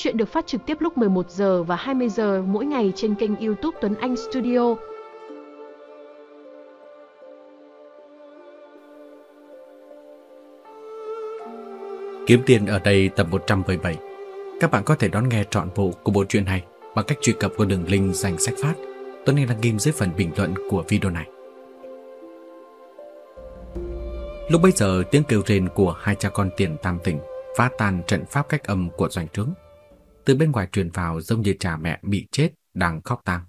Chuyện được phát trực tiếp lúc 11 giờ và 20 giờ mỗi ngày trên kênh YouTube Tuấn Anh Studio. Kiếm tiền ở đây tập 117. Các bạn có thể đón nghe trọn bộ của bộ truyện này bằng cách truy cập vào đường link dành sách phát Tuấn Anh đăng ghim dưới phần bình luận của video này. Lúc bấy giờ, tiếng kêu rên của hai cha con tiền tam tỉnh phá tan trận pháp cách âm của doanh trướng. Từ bên ngoài truyền vào giống như cha mẹ bị chết, đang khóc tang.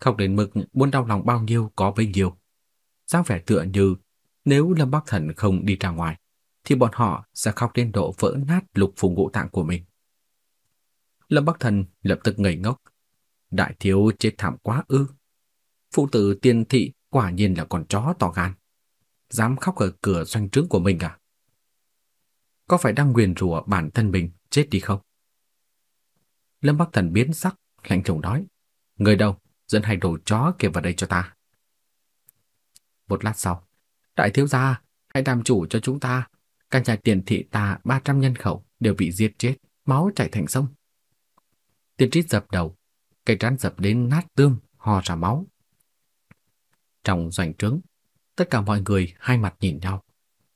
Khóc đến mức muốn đau lòng bao nhiêu có bấy nhiêu. dáng vẻ tựa như nếu Lâm Bắc Thần không đi ra ngoài, thì bọn họ sẽ khóc đến độ vỡ nát lục phủ ngũ tạng của mình. Lâm Bắc Thần lập tức ngây ngốc. Đại thiếu chết thảm quá ư. Phụ tử tiên thị quả nhiên là con chó to gan. Dám khóc ở cửa doanh trướng của mình à? Có phải đang nguyền rủa bản thân mình chết đi không? Lâm Bắc Thần biến sắc, lạnh lùng nói. Người đâu, dẫn hai đồ chó kia vào đây cho ta. Một lát sau, đại thiếu gia, hãy làm chủ cho chúng ta. Căn nhà tiền thị ta 300 nhân khẩu đều bị giết chết, máu chảy thành sông. Tiền trít dập đầu, cây trán dập đến nát tương, ho ra máu. Trong doanh trướng, tất cả mọi người hai mặt nhìn nhau.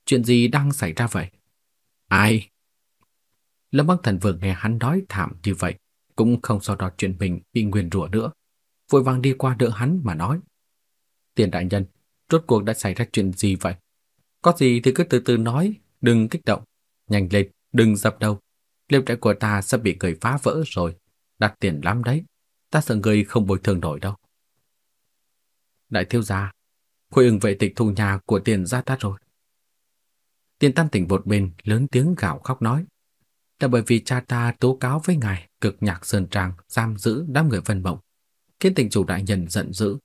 Chuyện gì đang xảy ra vậy? Ai? Lâm Bắc Thần vừa nghe hắn nói thảm như vậy, cũng không so đo chuyện mình bị nguyền rủa nữa, vội vàng đi qua đỡ hắn mà nói: "Tiền đại nhân, rốt cuộc đã xảy ra chuyện gì vậy? Có gì thì cứ từ từ nói, đừng kích động, nhanh lên, đừng dập đầu. Liêu trại của ta sắp bị người phá vỡ rồi, đặt tiền lắm đấy, ta sợ người không bồi thường nổi đâu." Đại thiếu gia, Khôi ưng vệ tịch thu nhà của tiền gia ta rồi. Tiền tam tỉnh bột bên lớn tiếng gào khóc nói. Là bởi vì cha ta tố cáo với ngài cực nhạc sơn trang giam giữ đám người vân mộng. Khiến tình chủ đại nhân giận dữ.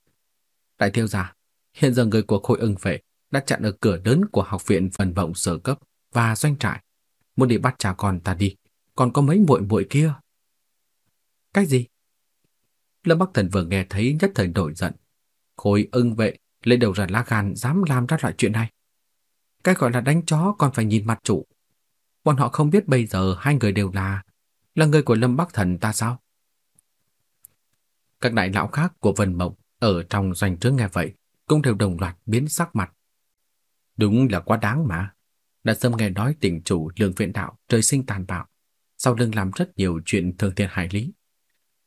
Đại thiếu gia, hiện giờ người của khôi ưng vệ đã chặn ở cửa lớn của học viện vân mộng sở cấp và doanh trại. Muốn đi bắt cha con ta đi, còn có mấy muội muội kia. Cái gì? Lâm Bắc Thần vừa nghe thấy nhất thời nổi giận. Khôi ưng vệ lấy đầu ra lá gan dám làm ra loại chuyện này. Cái gọi là đánh chó còn phải nhìn mặt chủ. Bọn họ không biết bây giờ hai người đều là là người của Lâm Bắc Thần ta sao? Các đại lão khác của Vân Mộng ở trong doanh trướng nghe vậy cũng đều đồng loạt biến sắc mặt. Đúng là quá đáng mà. Đã sớm nghe nói tỉnh chủ lương viện đạo trời sinh tàn bạo, sau lưng làm rất nhiều chuyện thường thiên hại lý.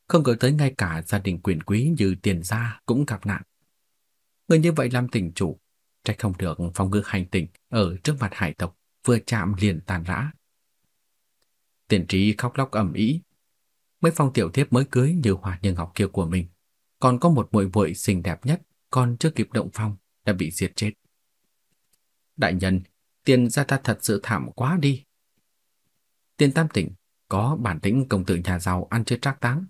Không ngờ tới ngay cả gia đình quyền quý như tiền gia cũng gặp nạn. Người như vậy làm tỉnh chủ, trách không được phong ngữ hành tỉnh ở trước mặt hải tộc vừa chạm liền tàn rã. Tiền trí khóc lóc ầm ĩ. Mấy phong tiểu thiếp mới cưới như hoa như ngọc kia của mình, còn có một muội muội xinh đẹp nhất, còn chưa kịp động phong đã bị diệt chết. Đại nhân, tiền gia ta thật sự thảm quá đi. Tiền tam tỉnh có bản lĩnh công tử nhà giàu ăn chơi trác táng.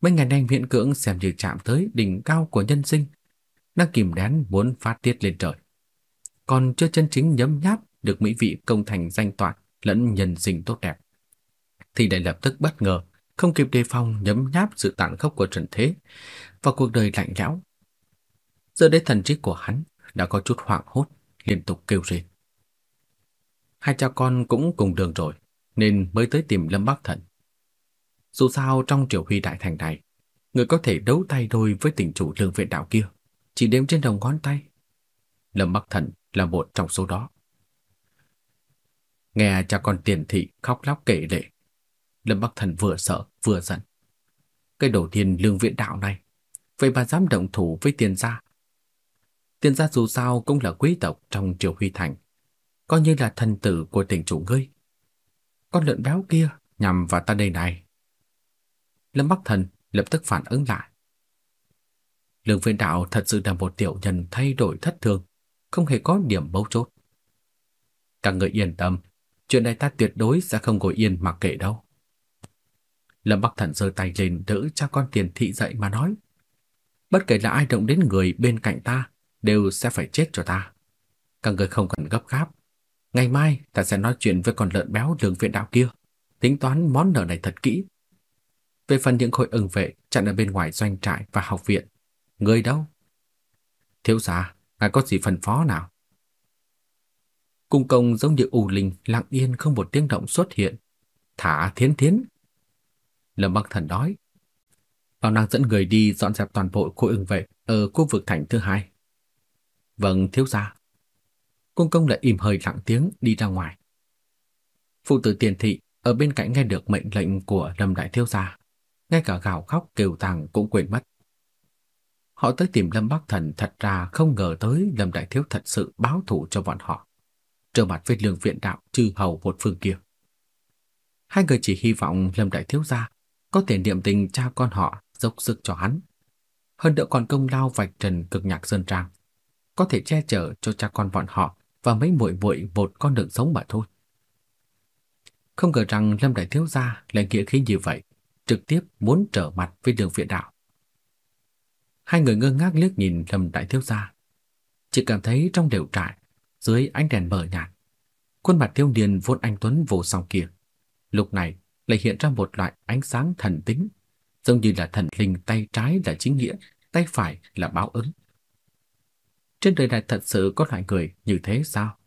Mấy ngày nay miễn cưỡng xem như chạm tới đỉnh cao của nhân sinh, đang kìm nén muốn phát tiết lên trời. Còn chưa chân chính nhấm nháp được mỹ vị công thành danh toại lẫn nhân sinh tốt đẹp. Thì lại lập tức bất ngờ, không kịp đề phòng nhấm nháp sự tàn khốc của trần thế và cuộc đời lạnh lẽo. Giờ đây thần trí của hắn đã có chút hoảng hốt, liên tục kêu rên. Hai cha con cũng cùng đường rồi, nên mới tới tìm Lâm Bắc Thần. Dù sao trong triều huy đại thành này, người có thể đấu tay đôi với tỉnh chủ lương viện đạo kia chỉ đếm trên đầu ngón tay. Lâm Bắc Thần là một trong số đó. Nghe cha con tiền thị khóc lóc kể lệ, Lâm Bắc Thần vừa sợ vừa giận. Cái đầu tiên lương viện đạo này, vậy bà dám động thủ với tiền gia. Tiền gia dù sao cũng là quý tộc trong triều huy thành, coi như là thần tử của tỉnh chủ ngươi. Con lợn béo kia nhằm vào ta đây này. Lâm Bắc Thần lập tức phản ứng lại. Lương Viên Đạo thật sự là một tiểu nhân thay đổi thất thường, không hề có điểm mấu chốt. Các người yên tâm, chuyện này ta tuyệt đối sẽ không ngồi yên mặc kệ đâu. Lâm Bắc Thần giơ tay lên đỡ cha con tiền thị dậy mà nói. Bất kể là ai động đến người bên cạnh ta, đều sẽ phải chết cho ta. Các người không cần gấp gáp. Ngày mai ta sẽ nói chuyện với con lợn béo lương viện đạo kia, tính toán món nợ này thật kỹ. Về phần những khối ưng vệ chặn ở bên ngoài doanh trại và học viện, Người đâu? Thiếu gia, ngài có gì phân phó nào? Cung công giống như u linh lặng yên không một tiếng động xuất hiện. Thả thiến thiến. Lâm Bắc Thần nói. Bảo nàng dẫn người đi dọn dẹp toàn bộ khối ưng vệ ở khu vực thành thứ hai. Vâng, thiếu gia. Cung công lại im hơi lặng tiếng đi ra ngoài. Phụ tử tiền thị ở bên cạnh nghe được mệnh lệnh của Lâm Đại Thiếu Gia. Ngay cả gào khóc kêu tàng cũng quên mất. Họ tới tìm Lâm Bắc Thần thật ra không ngờ tới Lâm Đại Thiếu thật sự báo thù cho bọn họ. Trở mặt với lương viện đạo trừ hầu một phương kia. Hai người chỉ hy vọng Lâm Đại Thiếu Gia có thể niệm tình cha con họ dốc sức cho hắn. Hơn nữa còn công lao vạch trần cực nhạc sơn trang. Có thể che chở cho cha con bọn họ và mấy muội muội một con đường sống mà thôi. Không ngờ rằng Lâm Đại Thiếu Gia lại nghĩa khí như vậy, trực tiếp muốn trở mặt với đường viện đạo. Hai người ngơ ngác liếc nhìn Lâm Đại Thiếu Gia. Chỉ cảm thấy trong đều trại, dưới ánh đèn mờ nhạt, khuôn mặt thiếu niên vốn anh Tuấn vô song kia. Lúc này lại hiện ra một loại ánh sáng thần tính, giống như là thần linh tay trái là chính nghĩa, tay phải là báo ứng. Trên đời này thật sự có loại người như thế sao?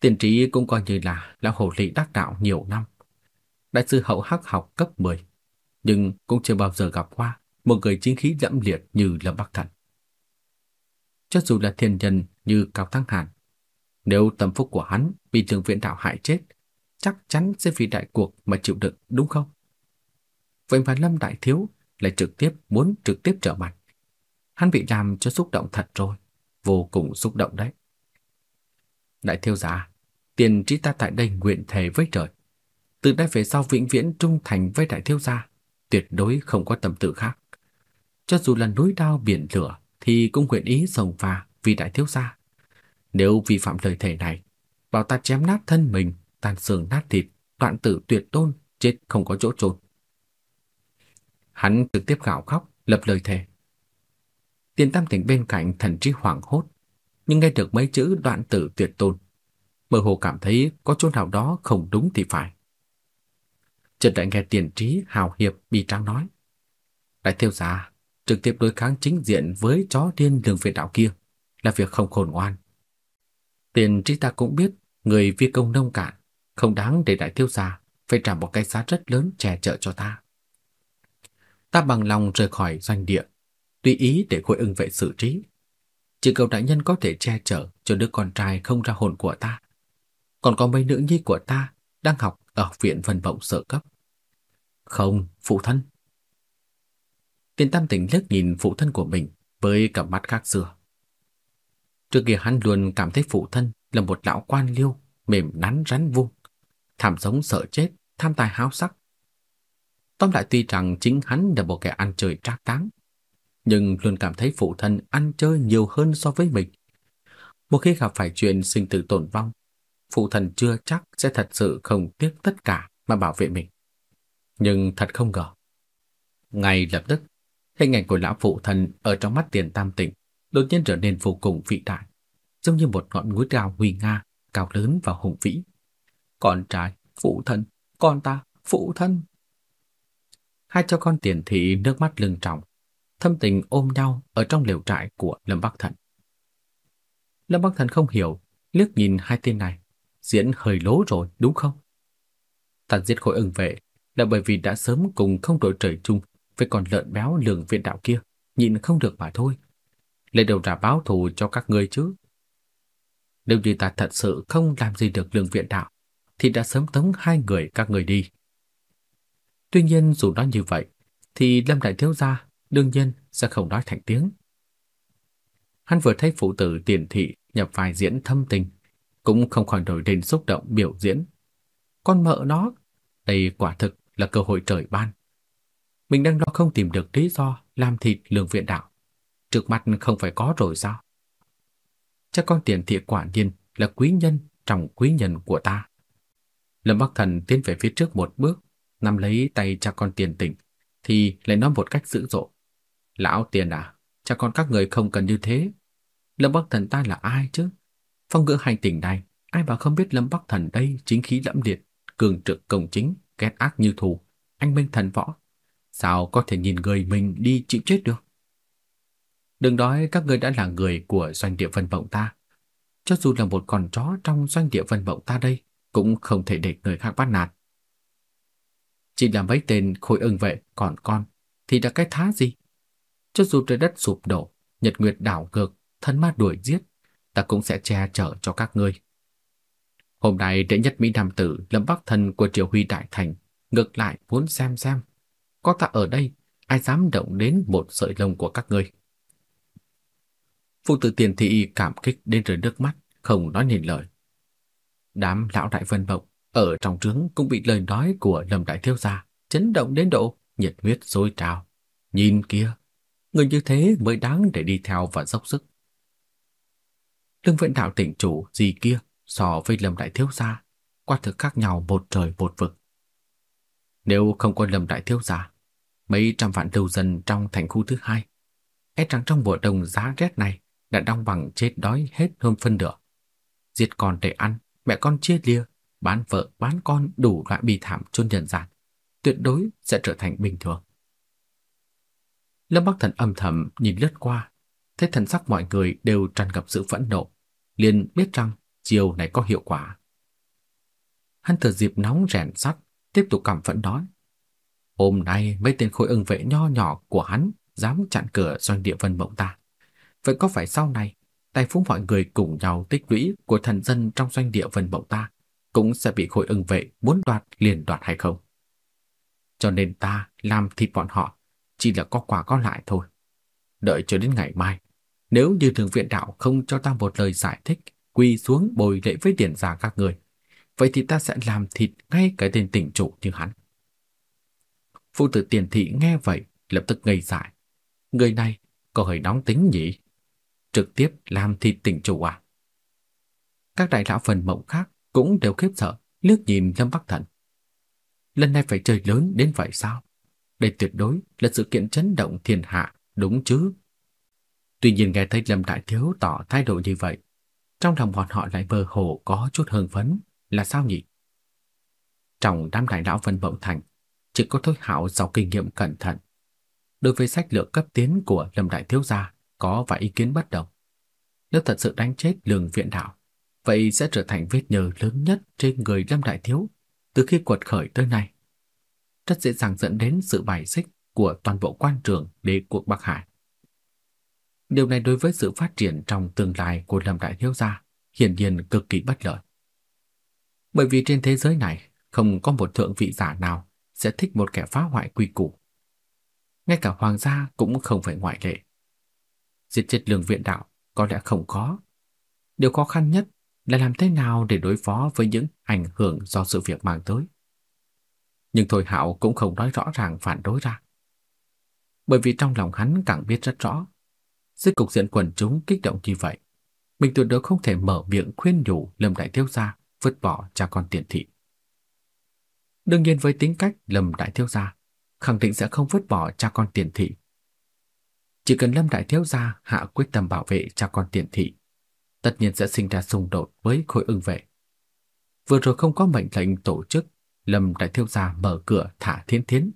Tiền trí cũng coi như là lão hồ ly đắc đạo nhiều năm. Đại sư hậu hắc học cấp 10, nhưng cũng chưa bao giờ gặp qua một người chính khí dẫm liệt như Lâm Bắc Thần. Cho dù là thiên nhân như Cao Thăng Hàn, nếu tâm phúc của hắn bị trường viện đạo hại chết, chắc chắn sẽ vì đại cuộc mà chịu đựng, đúng không? Vậy mà Lâm Đại Thiếu lại trực tiếp muốn trực tiếp trở mặt. Hắn bị làm cho xúc động thật rồi, vô cùng xúc động đấy. Đại Thiếu giả, tiền trí ta tại đây nguyện thề với trời. Từ đây về sau vĩnh viễn trung thành với đại thiếu gia, tuyệt đối không có tâm tự khác. Cho dù là núi đao biển lửa thì cũng nguyện ý sông pha vì đại thiếu gia. Nếu vi phạm lời thề này, bảo ta chém nát thân mình, tan xương nát thịt, đoạn tử tuyệt tôn, chết không có chỗ chôn. Hắn trực tiếp gào khóc, lập lời thề. Tiền Tam Tỉnh bên cạnh thần trí hoảng hốt, nhưng nghe được mấy chữ đoạn tử tuyệt tôn, mơ hồ cảm thấy có chỗ nào đó không đúng thì phải. Chợt lại nghe tiền trí hào hiệp bị trang nói. Đại thiếu gia, trực tiếp đối kháng chính diện với chó điên đường viện đạo kia là việc không khôn ngoan. Tiền trí ta cũng biết người vi công nông cạn, không đáng để đại thiếu gia phải trả một cái giá rất lớn che chở cho ta. Ta bằng lòng rời khỏi doanh địa, tùy ý để khối ưng vệ xử trí. Chỉ cầu đại nhân có thể che chở cho đứa con trai không ra hồn của ta. Còn có mấy nữ nhi của ta đang học ở học viện Vân Vọng sở cấp. Không, phụ thân. Tiền Tam Tỉnh liếc nhìn phụ thân của mình với cặp mắt khác xưa. Trước kia hắn luôn cảm thấy phụ thân là một lão quan liêu, mềm nắn rắn vuông tham sống sợ chết, tham tài háo sắc. Tóm lại tuy rằng chính hắn là một kẻ ăn chơi trác táng, nhưng luôn cảm thấy phụ thân ăn chơi nhiều hơn so với mình. Một khi gặp phải chuyện sinh tử tổn vong, phụ thần chưa chắc sẽ thật sự không tiếc tất cả mà bảo vệ mình. Nhưng thật không ngờ. Ngay lập tức, hình ảnh của lão phụ thần ở trong mắt tiền tam tỉnh đột nhiên trở nên vô cùng vĩ đại, giống như một ngọn núi cao huy nga, cao lớn và hùng vĩ. Con trai, phụ thân, con ta, phụ thân. Hai cho con tiền thị nước mắt lưng trọng, thâm tình ôm nhau ở trong lều trại của Lâm Bắc Thần. Lâm Bắc Thần không hiểu, liếc nhìn hai tên này, diễn hơi lố rồi đúng không? Ta giết khối ưng vệ là bởi vì đã sớm cùng không đội trời chung với con lợn béo lường viện đạo kia, nhịn không được mà thôi. Lấy đầu ra báo thù cho các ngươi chứ. Nếu như ta thật sự không làm gì được lương viện đạo, thì đã sớm tống hai người các người đi. Tuy nhiên dù nói như vậy, thì Lâm Đại Thiếu Gia đương nhiên sẽ không nói thành tiếng. Hắn vừa thấy phụ tử tiền thị nhập vai diễn thâm tình, cũng không khỏi nổi lên xúc động biểu diễn. Con mợ nó, đây quả thực là cơ hội trời ban. Mình đang lo không tìm được lý do làm thịt lương viện đạo. Trước mặt không phải có rồi sao? cha con tiền thị quả nhiên là quý nhân trong quý nhân của ta. Lâm Bắc Thần tiến về phía trước một bước, nắm lấy tay cha con tiền tỉnh, thì lại nói một cách dữ dội. Lão tiền à, cha con các người không cần như thế. Lâm Bắc Thần ta là ai chứ? Phong ngữ hành tình này, ai mà không biết Lâm Bắc Thần đây chính khí lẫm liệt, cường trực công chính, ghét ác như thù, anh minh thần võ. Sao có thể nhìn người mình đi chịu chết được? Đừng nói các người đã là người của doanh địa vân vọng ta. Cho dù là một con chó trong doanh địa vân vọng ta đây, cũng không thể để người khác bắt nạt. Chỉ là mấy tên khối ưng vệ còn con thì đã cái thá gì? Cho dù trời đất sụp đổ, nhật nguyệt đảo ngược, thân ma đuổi giết, ta cũng sẽ che chở cho các ngươi. Hôm nay đệ nhất Mỹ Nam Tử Lâm Bắc Thần của Triều Huy Đại Thành ngược lại muốn xem xem. Có ta ở đây, ai dám động đến một sợi lông của các ngươi. Phụ tử tiền thị cảm kích đến rơi nước mắt, không nói nên lời. Đám lão đại vân bộng ở trong trướng cũng bị lời nói của Lâm Đại Thiếu Gia chấn động đến độ nhiệt huyết sôi trào. Nhìn kia, người như thế mới đáng để đi theo và dốc sức. Lương Viện Đạo tỉnh chủ gì kia so với Lâm Đại Thiếu Gia, quả thực khác nhau một trời một vực. Nếu không có Lâm Đại Thiếu Gia, mấy trăm vạn đầu dân trong thành khu thứ hai, e rằng trong mùa đông giá rét này đã đong bằng chết đói hết hơn phân nửa. Giết con để ăn, mẹ con chia lia, bán vợ bán con đủ loại bi thảm chôn nhân gian, tuyệt đối sẽ trở thành bình thường. Lâm Bắc Thần âm thầm nhìn lướt qua, thấy thần sắc mọi người đều tràn ngập sự phẫn nộ, liền biết rằng chiều này có hiệu quả. Hắn thở dịp nóng rèn sắt, tiếp tục cảm phẫn nói. Hôm nay mấy tên khối ưng vệ nho nhỏ của hắn dám chặn cửa doanh địa vân mộng ta. Vậy có phải sau này, tài phú mọi người cùng nhau tích lũy của thần dân trong doanh địa vần mộng ta cũng sẽ bị khối ưng vệ muốn đoạt liền đoạt hay không? Cho nên ta làm thịt bọn họ chỉ là có quả có lại thôi. Đợi cho đến ngày mai, nếu như thường viện đạo không cho ta một lời giải thích, quy xuống bồi lễ với điển giả các người, vậy thì ta sẽ làm thịt ngay cái tên tỉnh chủ như hắn. Phụ tử tiền thị nghe vậy, lập tức ngây dại. Người này có hơi nóng tính nhỉ? Trực tiếp làm thịt tỉnh chủ à? Các đại lão phần mộng khác cũng đều khiếp sợ, liếc nhìn Lâm Bắc Thần. Lần này phải chơi lớn đến vậy sao? Đây tuyệt đối là sự kiện chấn động thiên hạ, đúng chứ? Tuy nhiên nghe thấy Lâm Đại Thiếu tỏ thái độ như vậy, trong lòng bọn họ lại mơ hồ có chút hưng phấn, là sao nhỉ? Trong đám đại lão Vân Mộng Thành, chỉ có Thôi Hạo giàu kinh nghiệm cẩn thận. Đối với sách lược cấp tiến của Lâm Đại Thiếu Gia có vài ý kiến bất đồng. Nếu thật sự đánh chết lường viện đạo, vậy sẽ trở thành vết nhơ lớn nhất trên người Lâm Đại Thiếu từ khi quật khởi tới nay. Rất dễ dàng dẫn đến sự bài xích của toàn bộ quan trường đế quốc Bắc Hải. Điều này đối với sự phát triển trong tương lai của Lâm Đại Thiếu Gia hiển nhiên cực kỳ bất lợi. Bởi vì trên thế giới này không có một thượng vị giả nào sẽ thích một kẻ phá hoại quy củ. Ngay cả hoàng gia cũng không phải ngoại lệ. Diệt chết lương viện đạo có lẽ không có. Điều khó khăn nhất là làm thế nào để đối phó với những ảnh hưởng do sự việc mang tới. Nhưng Thôi Hạo cũng không nói rõ ràng phản đối ra. Bởi vì trong lòng hắn càng biết rất rõ, dưới cục diện quần chúng kích động như vậy, mình tuyệt đối không thể mở miệng khuyên nhủ Lâm Đại Thiếu Gia vứt bỏ cha con tiền thị. Đương nhiên với tính cách Lâm Đại Thiếu Gia, khẳng định sẽ không vứt bỏ cha con tiền thị. Chỉ cần Lâm Đại Thiếu Gia hạ quyết tâm bảo vệ cha con tiền thị, tất nhiên sẽ sinh ra xung đột với khối ưng vệ. Vừa rồi không có mệnh lệnh tổ chức Lâm Đại Thiếu Gia mở cửa thả thiên thiến,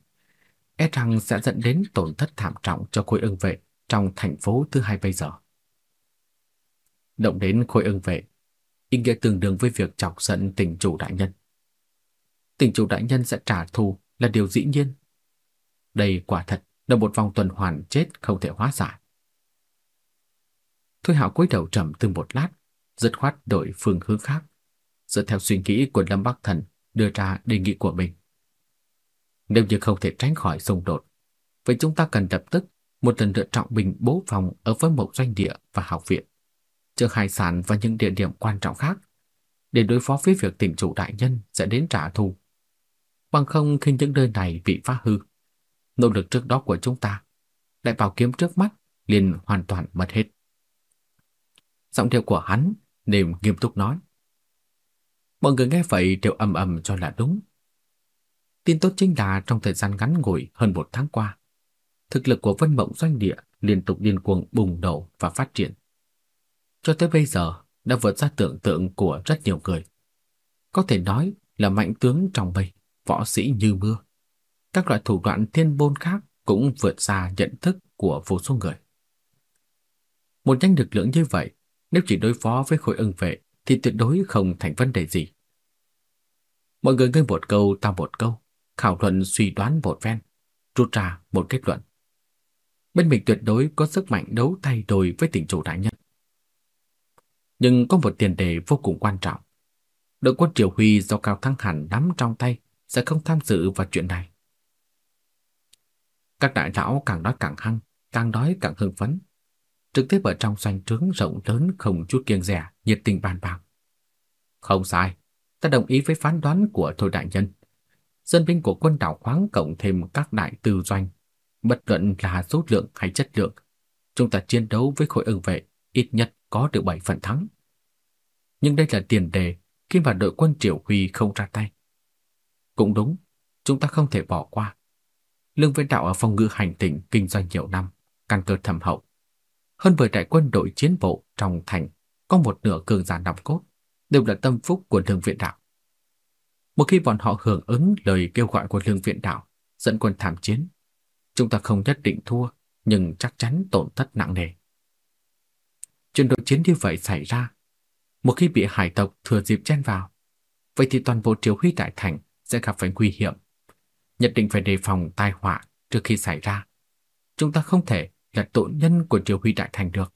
e rằng sẽ dẫn đến tổn thất thảm trọng cho khối ưng vệ trong thành phố thứ hai bây giờ. Động đến khối ưng vệ, ý nghĩa tương đương với việc chọc giận tỉnh chủ đại nhân. Tỉnh chủ đại nhân sẽ trả thù là điều dĩ nhiên. Đây quả thật là một vòng tuần hoàn chết không thể hóa giải. Thôi Hạo cúi đầu trầm tư một lát, dứt khoát đổi phương hướng khác, dựa theo suy nghĩ của Lâm Bắc Thần đưa ra đề nghị của mình. Nếu như không thể tránh khỏi xung đột, vậy chúng ta cần lập tức một lần nữa trọng bình bố phòng ở với một doanh địa và học viện, chứa hải sản và những địa điểm quan trọng khác để đối phó với việc tỉnh chủ đại nhân sẽ đến trả thù. Bằng không khi những nơi này bị phá hư, nỗ lực trước đó của chúng ta, đại bảo kiếm trước mắt liền hoàn toàn mất hết. Giọng điệu của hắn nềm nghiêm túc nói. Mọi người nghe vậy đều ầm ầm cho là đúng. Tin tốt chính là trong thời gian ngắn ngủi hơn một tháng qua, thực lực của Vân Mộng doanh địa liên tục điên cuồng bùng nổ và phát triển. Cho tới bây giờ đã vượt ra tưởng tượng của rất nhiều người. Có thể nói là mạnh tướng trong bầy, võ sĩ như mưa. Các loại thủ đoạn thiên bôn khác cũng vượt xa nhận thức của vô số người. Một nhanh lực lượng như vậy, nếu chỉ đối phó với khối ưng vệ thì tuyệt đối không thành vấn đề gì. Mọi người ngươi một câu ta một câu, khảo luận suy đoán một phen, rút ra một kết luận. Bên mình tuyệt đối có sức mạnh đấu tay đôi với tỉnh chủ đại nhân. Nhưng có một tiền đề vô cùng quan trọng. Đội quân triều huy do Cao Thăng hẳn nắm trong tay sẽ không tham dự vào chuyện này. Các đại lão càng nói càng hăng, càng nói càng hưng phấn. Trực tiếp ở trong doanh trướng rộng lớn không chút kiêng dè, nhiệt tình bàn bạc. Không sai, ta đồng ý với phán đoán của Thôi Đại Nhân. Dân binh của quân đảo khoáng cộng thêm các đại tư doanh, bất luận là số lượng hay chất lượng, chúng ta chiến đấu với khối ưng vệ ít nhất có được 7 phần thắng. Nhưng đây là tiền đề khi mà đội quân Triều Huy không ra tay. Cũng đúng, chúng ta không thể bỏ qua. Lương Viễn Đạo ở phòng ngự hành tỉnh kinh doanh nhiều năm, căn cơ thâm hậu. Hơn 10 đại quân đội chiến bộ trong thành có một nửa cường giả nòng cốt, đều là tâm phúc của Lương Viện Đạo. Một khi bọn họ hưởng ứng lời kêu gọi của Lương Viện Đạo, dẫn quân tham chiến, chúng ta không nhất định thua, nhưng chắc chắn tổn thất nặng nề. Chuyện đội chiến như vậy xảy ra, một khi bị hải tộc thừa dịp chen vào, vậy thì toàn bộ triều huy đại thành sẽ gặp phải nguy hiểm. Nhất định phải đề phòng tai họa trước khi xảy ra. Chúng ta không thể là tội nhân của triều huy đại thành được.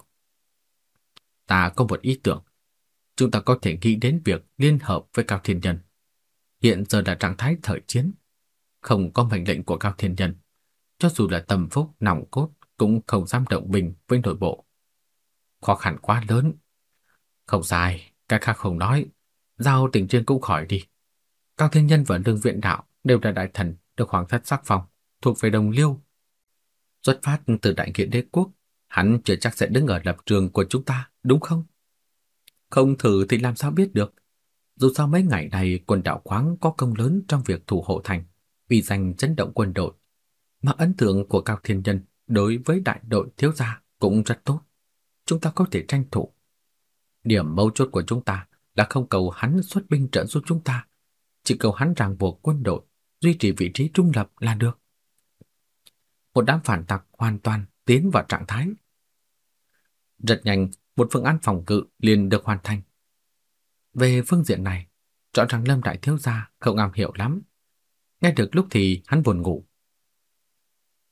Ta có một ý tưởng. Chúng ta có thể nghĩ đến việc liên hợp với Cao Thiên Nhân. Hiện giờ là trạng thái thời chiến. Không có mệnh lệnh của Cao Thiên Nhân. Cho dù là tầm phúc, nòng cốt cũng không dám động bình với nội bộ. Khó khăn quá lớn. Không dài, các khác không nói. Giao tình trên cũng khỏi đi. Cao Thiên Nhân và Lương Viện Đạo đều là đại thần được hoàng thất sắc phong, thuộc về đồng liêu. Xuất phát từ đại nghĩa đế quốc, hắn chưa chắc sẽ đứng ở lập trường của chúng ta, đúng không? Không thử thì làm sao biết được. Dù sao mấy ngày này quân đạo khoáng có công lớn trong việc thủ hộ thành, vì danh chấn động quân đội. Mà ấn tượng của Cao Thiên Nhân đối với đại đội thiếu gia cũng rất tốt. Chúng ta có thể tranh thủ. Điểm mấu chốt của chúng ta là không cầu hắn xuất binh trợ giúp chúng ta, chỉ cầu hắn ràng buộc quân đội, duy trì vị trí trung lập là được. Một đám phản tặc hoàn toàn tiến vào trạng thái. Rất nhanh, một phương án phòng cự liền được hoàn thành. Về phương diện này, rõ ràng Lâm Đại Thiếu Gia không am hiểu lắm. Nghe được lúc thì hắn buồn ngủ.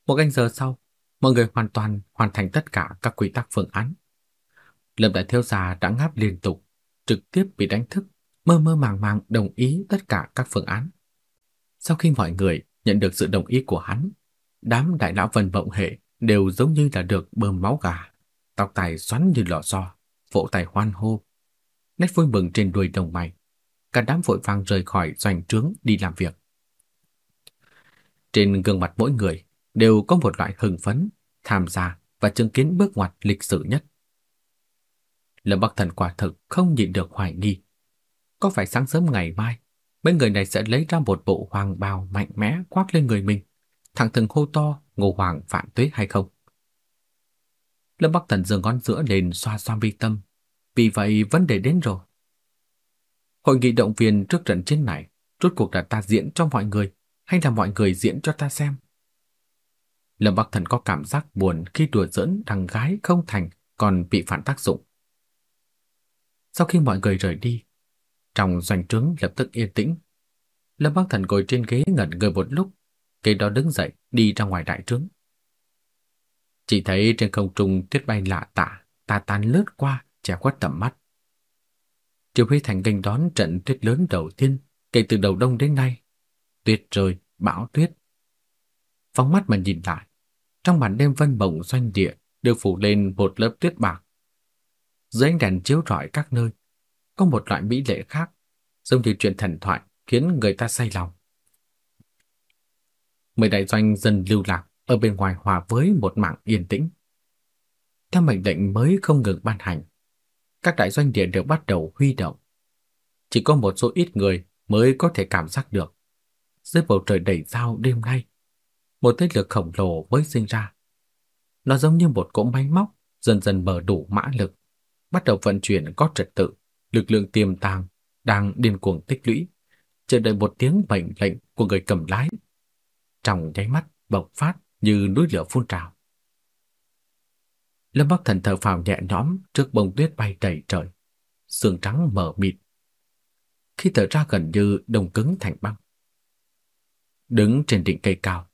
Một canh giờ sau, mọi người hoàn toàn hoàn thành tất cả các quy tắc phương án. Lâm Đại Thiếu Gia đã ngáp liên tục, trực tiếp bị đánh thức mơ mơ màng màng đồng ý tất cả các phương án. Sau khi mọi người nhận được sự đồng ý của hắn, đám đại lão vân vọng hệ đều giống như là được bơm máu gà, tóc tài xoắn như lò xo, vỗ tay hoan hô. Nét vui mừng trên đuôi đồng mày, cả đám vội vàng rời khỏi doanh trướng đi làm việc. Trên gương mặt mỗi người đều có một loại hưng phấn, tham gia và chứng kiến bước ngoặt lịch sử nhất. Lâm Bắc Thần quả thực không nhịn được hoài nghi có phải sáng sớm ngày mai, mấy người này sẽ lấy ra một bộ hoàng bào mạnh mẽ quát lên người mình, thẳng thừng hô to ngô hoàng phản tuế hay không? Lâm Bắc Thần dường ngón giữa lên xoa xoa vi tâm, vì vậy vấn đề đến rồi. Hội nghị động viên trước trận chiến này, rốt cuộc là ta diễn cho mọi người hay là mọi người diễn cho ta xem? Lâm Bắc Thần có cảm giác buồn khi đùa giỡn thằng gái không thành còn bị phản tác dụng. Sau khi mọi người rời đi, trong doanh trướng lập tức yên tĩnh. Lâm Bắc Thần ngồi trên ghế ngẩn người một lúc, kế đó đứng dậy đi ra ngoài đại trướng. Chỉ thấy trên không trung tuyết bay lạ tả, ta tan lướt qua, che khuất tầm mắt. Triều Huy Thành ganh đón trận tuyết lớn đầu tiên kể từ đầu đông đến nay. Tuyết rơi, bão tuyết. Phóng mắt mà nhìn lại, trong màn đêm vân mộng doanh địa được phủ lên một lớp tuyết bạc. Dưới ánh đèn chiếu rọi các nơi, có một loại mỹ lệ khác, giống như chuyện thần thoại khiến người ta say lòng. Mười đại doanh dần lưu lạc ở bên ngoài hòa với một mạng yên tĩnh. Theo mệnh lệnh mới không ngừng ban hành, các đại doanh địa đều bắt đầu huy động. Chỉ có một số ít người mới có thể cảm giác được. Dưới bầu trời đầy sao đêm nay, một thế lực khổng lồ mới sinh ra. Nó giống như một cỗ máy móc dần dần mở đủ mã lực, bắt đầu vận chuyển có trật tự, lực lượng tiềm tàng đang điên cuồng tích lũy, chờ đợi một tiếng mệnh lệnh của người cầm lái. Trong nháy mắt bộc phát như núi lửa phun trào. Lâm Bắc Thần thở phào nhẹ nhõm trước bông tuyết bay đầy trời, sương trắng mờ mịt. Khi thở ra gần như đông cứng thành băng. đứng trên đỉnh cây cao.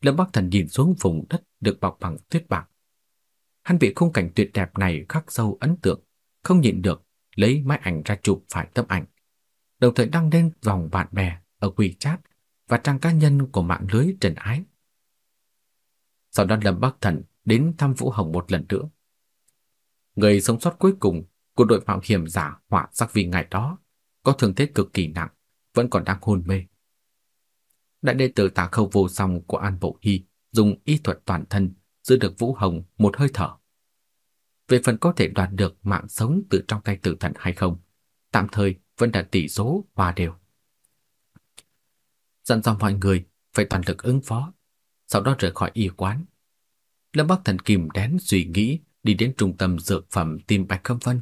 Lâm Bắc Thần nhìn xuống vùng đất được bọc bằng tuyết bạc. Hắn bị khung cảnh tuyệt đẹp này khắc sâu ấn tượng, không nhịn được lấy máy ảnh ra chụp phải tấm ảnh. Đồng thời đăng lên vòng bạn bè ở WeChat và trang cá nhân của mạng lưới Trần Ái. Sau đó Lâm Bắc Thần đến thăm Vũ Hồng một lần nữa. Người sống sót cuối cùng của đội mạo hiểm giả hỏa sắc vì ngày đó có thương thế cực kỳ nặng, vẫn còn đang hôn mê. Đại đệ tử tà khâu vô song của An Bộ Hy dùng y thuật toàn thân giữ được Vũ Hồng một hơi thở. Về phần có thể đoạt được mạng sống từ trong tay tử thần hay không, tạm thời vẫn là tỷ số hòa đều. Dặn dò mọi người phải toàn lực ứng phó, sau đó rời khỏi y quán. Lâm Bắc Thần kìm đén suy nghĩ đi đến trung tâm dược phẩm tìm Bạch Khâm Vân.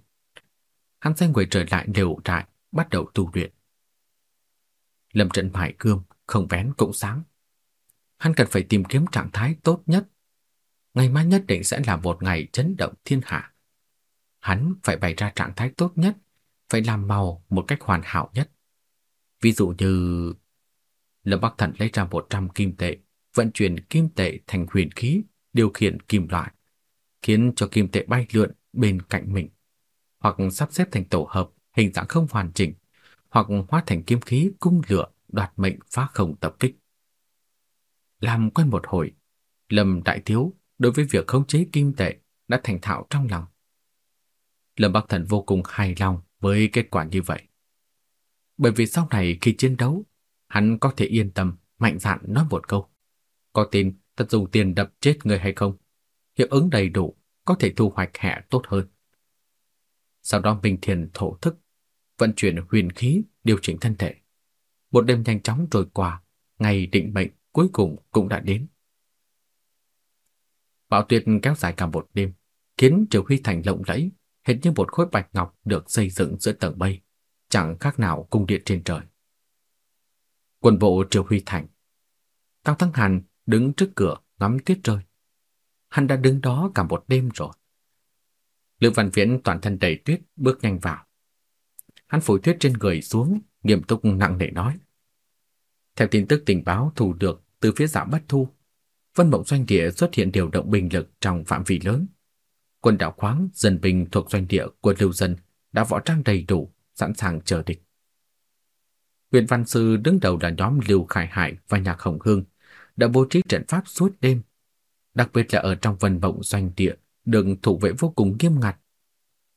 Hắn xoay người trở lại đều trại, bắt đầu tu luyện. Lâm trận hải cương, không bén cũng sáng. Hắn cần phải tìm kiếm trạng thái tốt nhất. Ngày mai nhất định sẽ là một ngày chấn động thiên hạ. Hắn phải bày ra trạng thái tốt nhất, phải làm màu một cách hoàn hảo nhất. Ví dụ như... Lâm Bắc Thần lấy ra 100 kim tệ, vận chuyển kim tệ thành huyền khí, điều khiển kim loại, khiến cho kim tệ bay lượn bên cạnh mình, hoặc sắp xếp thành tổ hợp hình dạng không hoàn chỉnh, hoặc hóa thành kiếm khí cung lửa đoạt mệnh phá không tập kích. Làm quen một hồi, Lâm Đại Thiếu đối với việc khống chế kim tệ đã thành thạo trong lòng. Lâm Bắc Thần vô cùng hài lòng với kết quả như vậy. Bởi vì sau này khi chiến đấu, hắn có thể yên tâm, mạnh dạn nói một câu. Có tin ta dùng tiền đập chết người hay không? Hiệu ứng đầy đủ, có thể thu hoạch hẹ tốt hơn. Sau đó Minh Thiền thổ thức, vận chuyển huyền khí, điều chỉnh thân thể. Một đêm nhanh chóng trôi qua, ngày định mệnh cuối cùng cũng đã đến. Bão tuyết kéo dài cả một đêm, khiến Triều Huy Thành lộng lẫy, hệt như một khối bạch ngọc được xây dựng giữa tầng mây, chẳng khác nào cung điện trên trời. Quân bộ Triều Huy Thành Cao Thắng Hàn đứng trước cửa ngắm tuyết rơi. Hắn đã đứng đó cả một đêm rồi. Lữ Văn Viễn toàn thân đầy tuyết bước nhanh vào. Hắn phủi tuyết trên người xuống, nghiêm túc nặng nề nói. Theo tin tức tình báo thu được từ phía dạ Bất Thu, Vân Mộng doanh địa xuất hiện điều động binh lực trong phạm vi lớn. Quân đảo khoáng, dân binh thuộc doanh địa của lưu dân đã võ trang đầy đủ, sẵn sàng chờ địch. Huyện Văn Sư đứng đầu là nhóm Lưu Khải Hải và Nhạc Hồng Hương đã bố trí trận pháp suốt đêm, đặc biệt là ở trong Vân Mộng doanh địa, đường thủ vệ vô cùng nghiêm ngặt.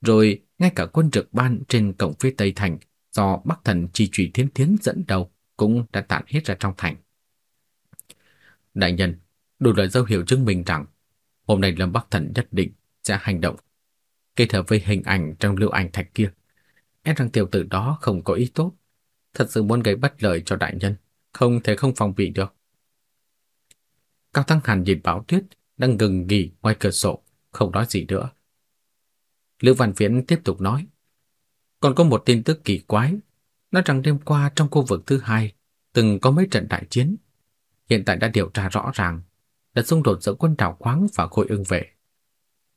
Rồi ngay cả quân trực ban trên cổng phía Tây Thành do Bắc Thần Chi Trùy Thiên Thiến dẫn đầu cũng đã tản hết ra trong thành. Đại nhân, đủ loại dấu hiệu chứng minh rằng hôm nay Lâm Bắc Thần nhất định sẽ hành động. Kết hợp với hình ảnh trong lưu ảnh thạch kia, em rằng tiểu tử đó không có ý tốt, thật sự muốn gây bất lợi cho đại nhân, không thể không phòng bị được. Cao Thăng Hàn nhìn Bảo Tuyết đang ngừng nghỉ ngoài cửa sổ, không nói gì nữa. Lưu Văn Viễn tiếp tục nói, còn có một tin tức kỳ quái, nói rằng đêm qua trong khu vực thứ hai từng có mấy trận đại chiến. Hiện tại đã điều tra rõ ràng là xung đột giữa quân đảo khoáng và khôi ưng vệ.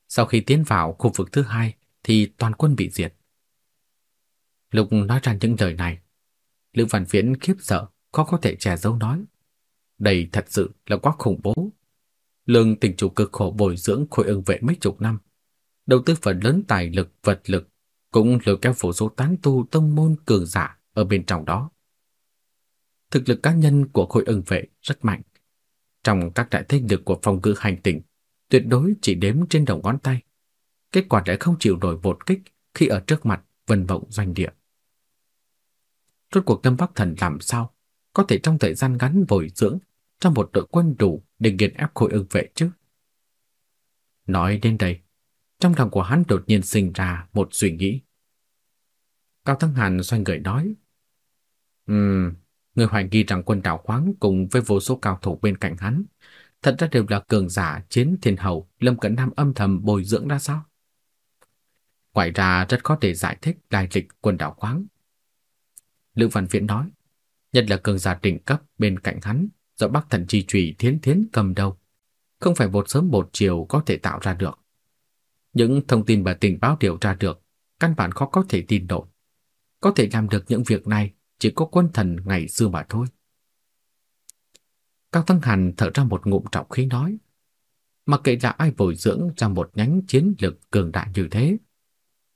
Sau khi tiến vào khu vực thứ hai thì toàn quân bị diệt. Lục nói ra những lời này, Lưu Văn Viễn khiếp sợ, khó có thể che giấu nói. Đây thật sự là quá khủng bố. Lương tình chủ cực khổ bồi dưỡng khôi ưng vệ mấy chục năm, đầu tư phần lớn tài lực, vật lực, cũng lôi kéo vô số tán tu tông môn cường giả ở bên trong đó. Thực lực cá nhân của khôi ưng vệ rất mạnh. Trong các đại thế lực của phòng cử hành tinh, tuyệt đối chỉ đếm trên đầu ngón tay. Kết quả đã không chịu nổi một kích khi ở trước mặt vân vọng doanh địa. Rốt cuộc Lâm Bắc Thần làm sao có thể trong thời gian ngắn bồi dưỡng trong một đội quân đủ để nghiền ép khối ưng vệ chứ? Nói đến đây, trong lòng của hắn đột nhiên sinh ra một suy nghĩ. Cao Thăng Hàn xoay người nói, Ừm, người hoài nghi rằng quân đảo khoáng cùng với vô số cao thủ bên cạnh hắn, thật ra đều là cường giả chiến thiên hầu Lâm Cẩn Nam âm thầm bồi dưỡng ra sao? Ngoài ra rất khó để giải thích lai lịch quân đảo khoáng. Lữ Văn Viễn nói, nhất là cường giả đỉnh cấp bên cạnh hắn do Bắc Thần Chi Trùy Thiến Thiến cầm đầu, không phải một sớm một chiều có thể tạo ra được. Những thông tin và tình báo điều tra được, căn bản khó có thể tin nổi. Có thể làm được những việc này chỉ có quân thần ngày xưa mà thôi. Cao Thăng Hàn thở ra một ngụm trọng khí nói. Mặc kệ là ai bồi dưỡng ra một nhánh chiến lực cường đại như thế,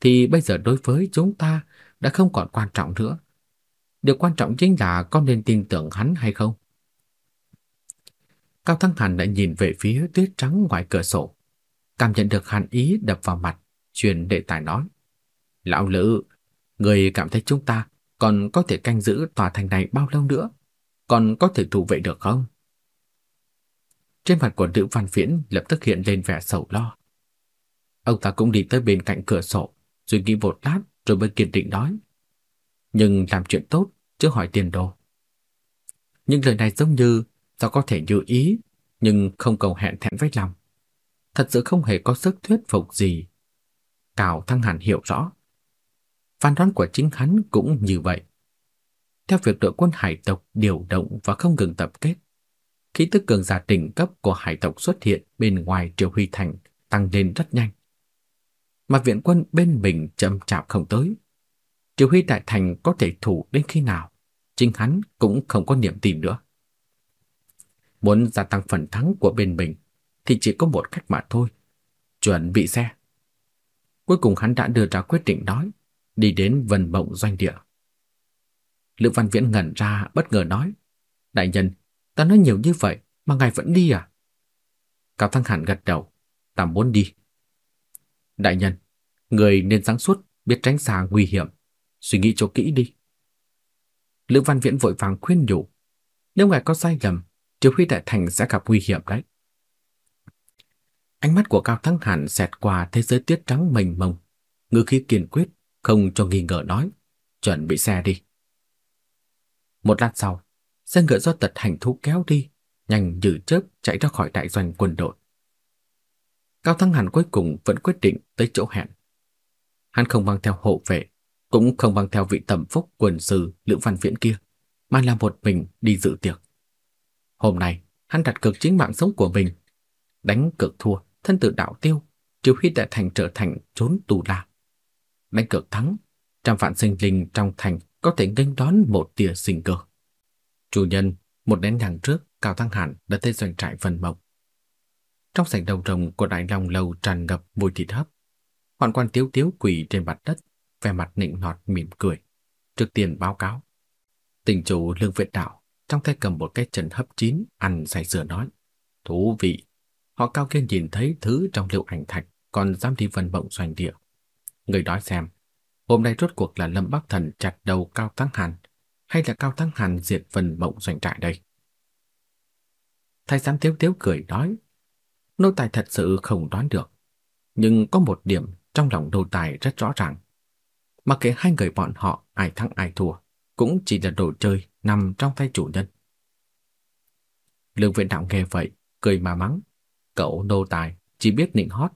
thì bây giờ đối với chúng ta đã không còn quan trọng nữa. Điều quan trọng chính là có nên tin tưởng hắn hay không. Cao Thăng Hàn lại nhìn về phía tuyết trắng ngoài cửa sổ, cảm nhận được hàn ý đập vào mặt, truyền đệ tài nói. Lão Lữ, người cảm thấy chúng ta còn có thể canh giữ tòa thành này bao lâu nữa? Còn có thể thủ vệ được không? Trên mặt của Lữ Văn Viễn lập tức hiện lên vẻ sầu lo. Ông ta cũng đi tới bên cạnh cửa sổ, suy nghĩ một lát rồi mới kiên định nói. Nhưng làm chuyện tốt, chứ hỏi tiền đồ. những lời này giống như sao có thể như ý, nhưng không cầu hẹn thẹn với lòng. Thật sự không hề có sức thuyết phục gì. Cào Thăng Hàn hiểu rõ. Phán đoán của chính hắn cũng như vậy. Theo việc đội quân hải tộc điều động và không ngừng tập kết, khí tức cường giả đỉnh cấp của hải tộc xuất hiện bên ngoài Triều Huy Thành tăng lên rất nhanh. Mà viện quân bên mình chậm chạp không tới. Triều Huy Đại Thành có thể thủ đến khi nào, chính hắn cũng không có niềm tin nữa. Muốn gia tăng phần thắng của bên mình thì chỉ có một cách mà thôi, chuẩn bị xe. Cuối cùng hắn đã đưa ra quyết định nói, đi đến vần mộng doanh địa. Lữ Văn Viễn ngẩn ra bất ngờ nói, đại nhân, ta nói nhiều như vậy mà ngài vẫn đi à? Cao Thăng Hàn gật đầu, ta muốn đi. Đại nhân, người nên sáng suốt, biết tránh xa nguy hiểm, suy nghĩ cho kỹ đi. Lữ Văn Viễn vội vàng khuyên nhủ, nếu ngài có sai lầm, Triều Huy Đại Thành sẽ gặp nguy hiểm đấy. Ánh mắt của Cao Thắng Hàn xẹt qua thế giới tuyết trắng mềm mông, ngữ khí kiên quyết, không cho nghi ngờ nói, chuẩn bị xe đi. Một lát sau, xe ngựa do tật hành thú kéo đi, nhanh như chớp chạy ra khỏi đại doanh quân đội. Cao Thắng Hàn cuối cùng vẫn quyết định tới chỗ hẹn. Hắn không mang theo hộ vệ, cũng không mang theo vị tầm phúc quần sư Lữ Văn Viễn kia, mà là một mình đi dự tiệc. Hôm nay, hắn đặt cược chính mạng sống của mình. Đánh cược thua, thân tử đạo tiêu, Triều Huy Đại Thành trở thành trốn tù la. Đánh cược thắng, trăm vạn sinh linh trong thành có thể nghênh đón một tia sinh cơ. Chủ nhân, một đến nhàng trước, Cao Thăng Hàn đã tới doanh trại phần mộc. Trong sảnh đầu rồng của đại long lâu tràn ngập mùi thịt hấp. hoàn quan tiếu tiếu quỳ trên mặt đất, vẻ mặt nịnh nọt mỉm cười. Trước tiên báo cáo. Tình chủ lương viện đạo trong tay cầm một cái chân hấp chín, ăn say sưa nói. Thú vị. Họ cao kiên nhìn thấy thứ trong liệu ảnh thạch, còn dám đi vần mộng doanh địa. Người nói xem, hôm nay rốt cuộc là Lâm Bắc Thần chặt đầu Cao Thắng Hàn, hay là Cao Thắng Hàn diệt phần mộng doanh trại đây? Thái giám tiếu tiếu cười nói, nô tài thật sự không đoán được. Nhưng có một điểm trong lòng nô tài rất rõ ràng. Mặc kệ hai người bọn họ ai thắng ai thua, cũng chỉ là đồ chơi nằm trong tay chủ nhân. Lương viện đạo nghe vậy, cười mà mắng. Cậu nô tài, chỉ biết nịnh hót.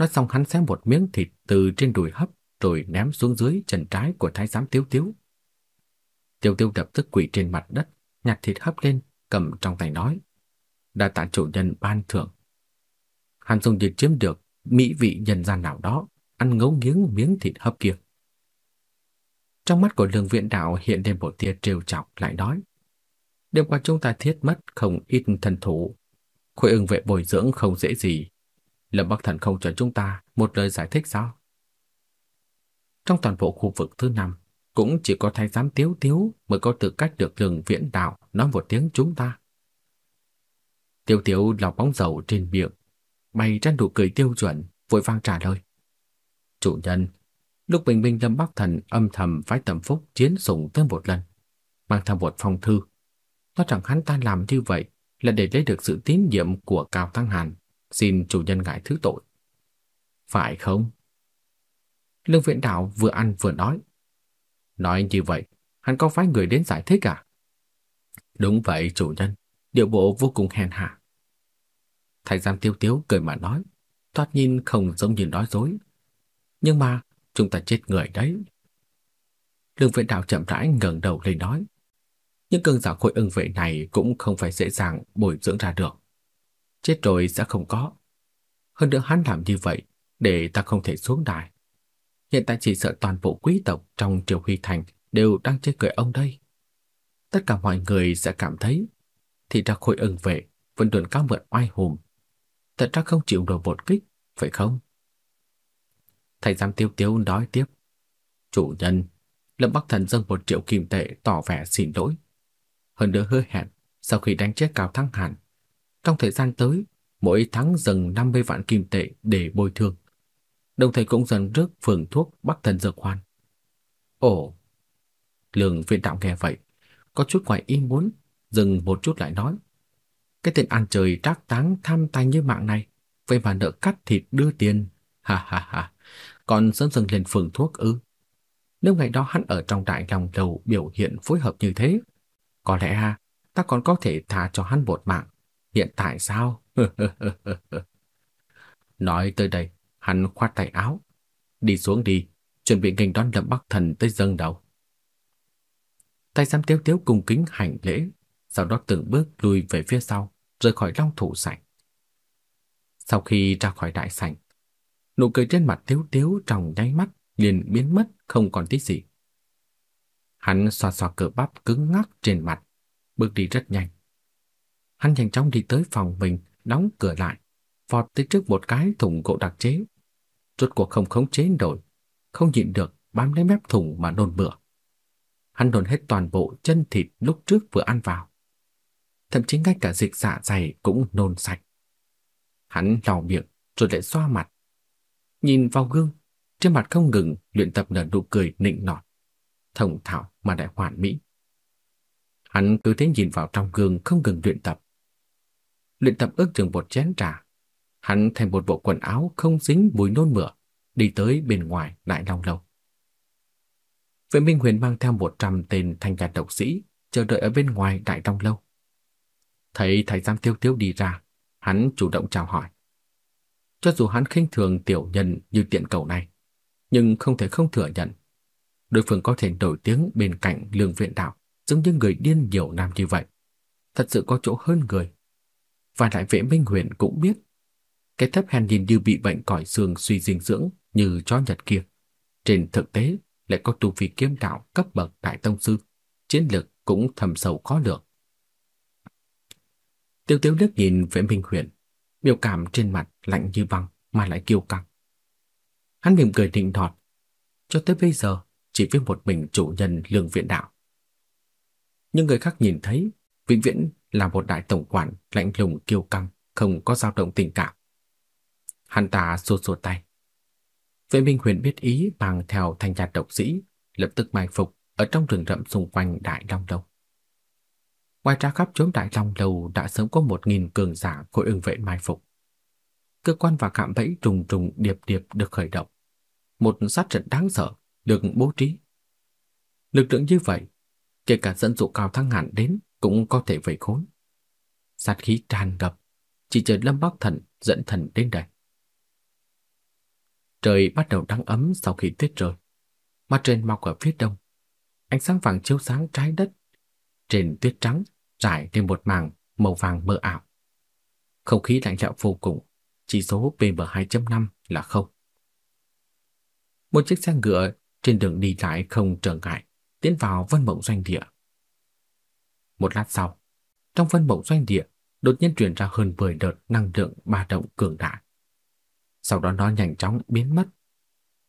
Nói xong hắn xé một miếng thịt từ trên đùi hấp rồi ném xuống dưới chân trái của thái giám Tiếu Tiếu. Tiêu Tiêu lập tức quỳ trên mặt đất, nhặt thịt hấp lên, cầm trong tay nói. Đã tạ chủ nhân ban thưởng. Hắn dùng Dịch chiếm được mỹ vị nhân gian nào đó, ăn ngấu nghiến miếng thịt hấp kia. Trong mắt của lương viện đạo hiện lên một tia trêu chọc lại nói. Đêm qua chúng ta thiết mất không ít thần thủ. Khối ưng vệ bồi dưỡng không dễ gì. Lâm Bắc Thần không cho chúng ta một lời giải thích sao? Trong toàn bộ khu vực thứ năm, cũng chỉ có thái giám tiếu tiếu mới có tư cách được lường viễn đạo nói một tiếng chúng ta. Tiếu tiếu lọc bóng dầu trên miệng, bay ra nụ cười tiêu chuẩn, vội vang trả lời. Chủ nhân, Lúc Bình Minh Lâm Bắc Thần âm thầm phái tầm phúc chiến sủng tới một lần, mang theo một phong thư. Nói rằng hắn ta làm như vậy là để lấy được sự tín nhiệm của Cao Thăng Hàn, xin chủ nhân ngài thứ tội. Phải không? Lương Viện Đạo vừa ăn vừa nói. Nói như vậy, hắn có phái người đến giải thích à? Đúng vậy chủ nhân, điệu bộ vô cùng hèn hạ. Thái giam tiêu tiếu cười mà nói, toát nhìn không giống như nói dối. Nhưng mà chúng ta chết người đấy. Lương viện đạo chậm rãi ngẩng đầu lên nói. Những cơn giả khối ưng vệ này cũng không phải dễ dàng bồi dưỡng ra được. Chết rồi sẽ không có. Hơn nữa hắn làm như vậy để ta không thể xuống đài. Hiện tại chỉ sợ toàn bộ quý tộc trong Triều Huy Thành đều đang chơi cười ông đây. Tất cả mọi người sẽ cảm thấy thì ra khôi ưng vệ vẫn luôn cao mượn oai hùng. Thật ra không chịu nổi một kích, phải không? Thầy giám tiêu tiêu nói tiếp. Chủ nhân, Lâm Bắc Thần dâng một triệu kim tệ tỏ vẻ xin lỗi. Hơn nữa hứa hẹn, sau khi đánh chết Cao Thắng Hàn, trong thời gian tới, mỗi tháng dâng 50 vạn kim tệ để bồi thường. Đồng thời cũng dần rước phường thuốc Bắc Thần Dược Hoàn. Ồ, lường viện đạo nghe vậy, có chút ngoài ý muốn, dừng một chút lại nói. Cái tên ăn trời trác táng tham tay như mạng này, vậy mà nợ cắt thịt đưa tiền, ha ha ha, còn sớm dần lên phường thuốc ư. Nếu ngày đó hắn ở trong đại lòng đầu biểu hiện phối hợp như thế, có lẽ ha, ta còn có thể thả cho hắn một mạng. Hiện tại sao? Nói tới đây, hắn khoát tay áo. Đi xuống đi, chuẩn bị nghênh đón Lâm Bắc Thần tới dâng đầu. Tay giám tiếu tiếu cung kính hành lễ, sau đó từng bước lùi về phía sau, rời khỏi long thủ sảnh. Sau khi ra khỏi đại sảnh, nụ cười trên mặt tiếu tiếu trong nháy mắt liền biến mất không còn tí gì. Hắn xoa xoa cờ bắp cứng ngắc trên mặt, bước đi rất nhanh. Hắn nhanh chóng đi tới phòng mình, đóng cửa lại, vọt tới trước một cái thùng gỗ đặc chế. Rốt cuộc không khống chế nổi, không nhịn được bám lấy mép thùng mà nôn mửa. Hắn nôn hết toàn bộ chân thịt lúc trước vừa ăn vào. Thậm chí ngay cả dịch dạ dày cũng nôn sạch. Hắn lau miệng rồi lại xoa mặt. Nhìn vào gương, trên mặt không ngừng luyện tập nở nụ cười nịnh nọt, thông thạo mà lại hoàn mỹ. Hắn cứ thế nhìn vào trong gương không ngừng luyện tập. Luyện tập ước chừng một chén trà, hắn thay một bộ quần áo không dính mùi nôn mửa, đi tới bên ngoài Đại Long Lâu. Vệ Minh Huyền mang theo một trăm tên thanh gia độc sĩ chờ đợi ở bên ngoài Đại Long Lâu. Thấy thầy giam tiêu tiêu đi ra, hắn chủ động chào hỏi. Cho dù hắn khinh thường tiểu nhân như tiện cầu này, nhưng không thể không thừa nhận. Đối phương có thể nổi tiếng bên cạnh lương viện đạo, giống như người điên nhiều năm như vậy. Thật sự có chỗ hơn người. Và lại vệ minh huyền cũng biết, cái thấp hèn nhìn như bị bệnh còi xương suy dinh dưỡng như chó nhật kia. Trên thực tế lại có tu vi kiếm đạo cấp bậc đại tông sư, chiến lược cũng thầm sâu khó lường. Tiêu tiêu liếc nhìn vệ minh huyền, biểu cảm trên mặt lạnh như băng mà lại kiêu căng. Hắn mỉm cười định đọt. Cho tới bây giờ, chỉ với một mình chủ nhân lương viện đạo. Nhưng người khác nhìn thấy, Vĩnh Viễn là một đại tổng quản lạnh lùng kiêu căng, không có dao động tình cảm. Hắn ta xua xua tay. Vệ Minh Huyền biết ý mang theo thanh gia độc sĩ, lập tức mai phục ở trong rừng rậm xung quanh Đại Long Lâu. Ngoài ra khắp chốn Đại Long Lâu đã sớm có một nghìn cường giả khối ưng vệ mai phục cơ quan và cạm bẫy trùng trùng điệp điệp được khởi động. Một sát trận đáng sợ được bố trí. Lực lượng như vậy, kể cả dẫn dụ cao thăng hẳn đến cũng có thể vây khốn. Sát khí tràn ngập, chỉ chờ Lâm Bắc Thần dẫn thần đến đây. Trời bắt đầu đắng ấm sau khi tuyết rơi. Mặt trời mọc ở phía đông. Ánh sáng vàng chiếu sáng trái đất. Trên tuyết trắng trải lên một màng màu vàng mờ ảo. Không khí lạnh lẽo vô cùng chỉ số PM2.5 là không. Một chiếc xe ngựa trên đường đi lại không trở ngại, tiến vào vân mộng doanh địa. Một lát sau, trong phân mộng doanh địa đột nhiên truyền ra hơn 10 đợt năng lượng ba động cường đại. Sau đó nó nhanh chóng biến mất,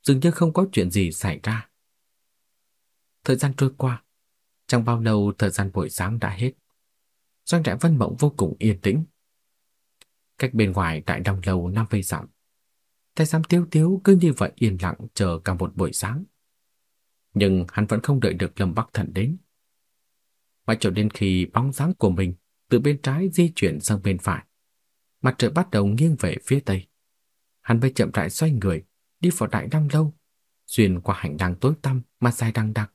dường như không có chuyện gì xảy ra. Thời gian trôi qua, chẳng bao lâu thời gian buổi sáng đã hết. Doanh trại Vân Mộng vô cùng yên tĩnh, cách bên ngoài đại đồng lầu năm vây dặm. Thái giám Tiếu Tiếu cứ như vậy yên lặng chờ cả một buổi sáng. Nhưng hắn vẫn không đợi được Lâm Bắc Thần đến. Mãi cho đến khi bóng dáng của mình từ bên trái di chuyển sang bên phải, mặt trời bắt đầu nghiêng về phía tây. Hắn mới chậm rãi xoay người, đi vào đại đông lâu, xuyên qua hành lang tối tăm mà dài đằng đặc,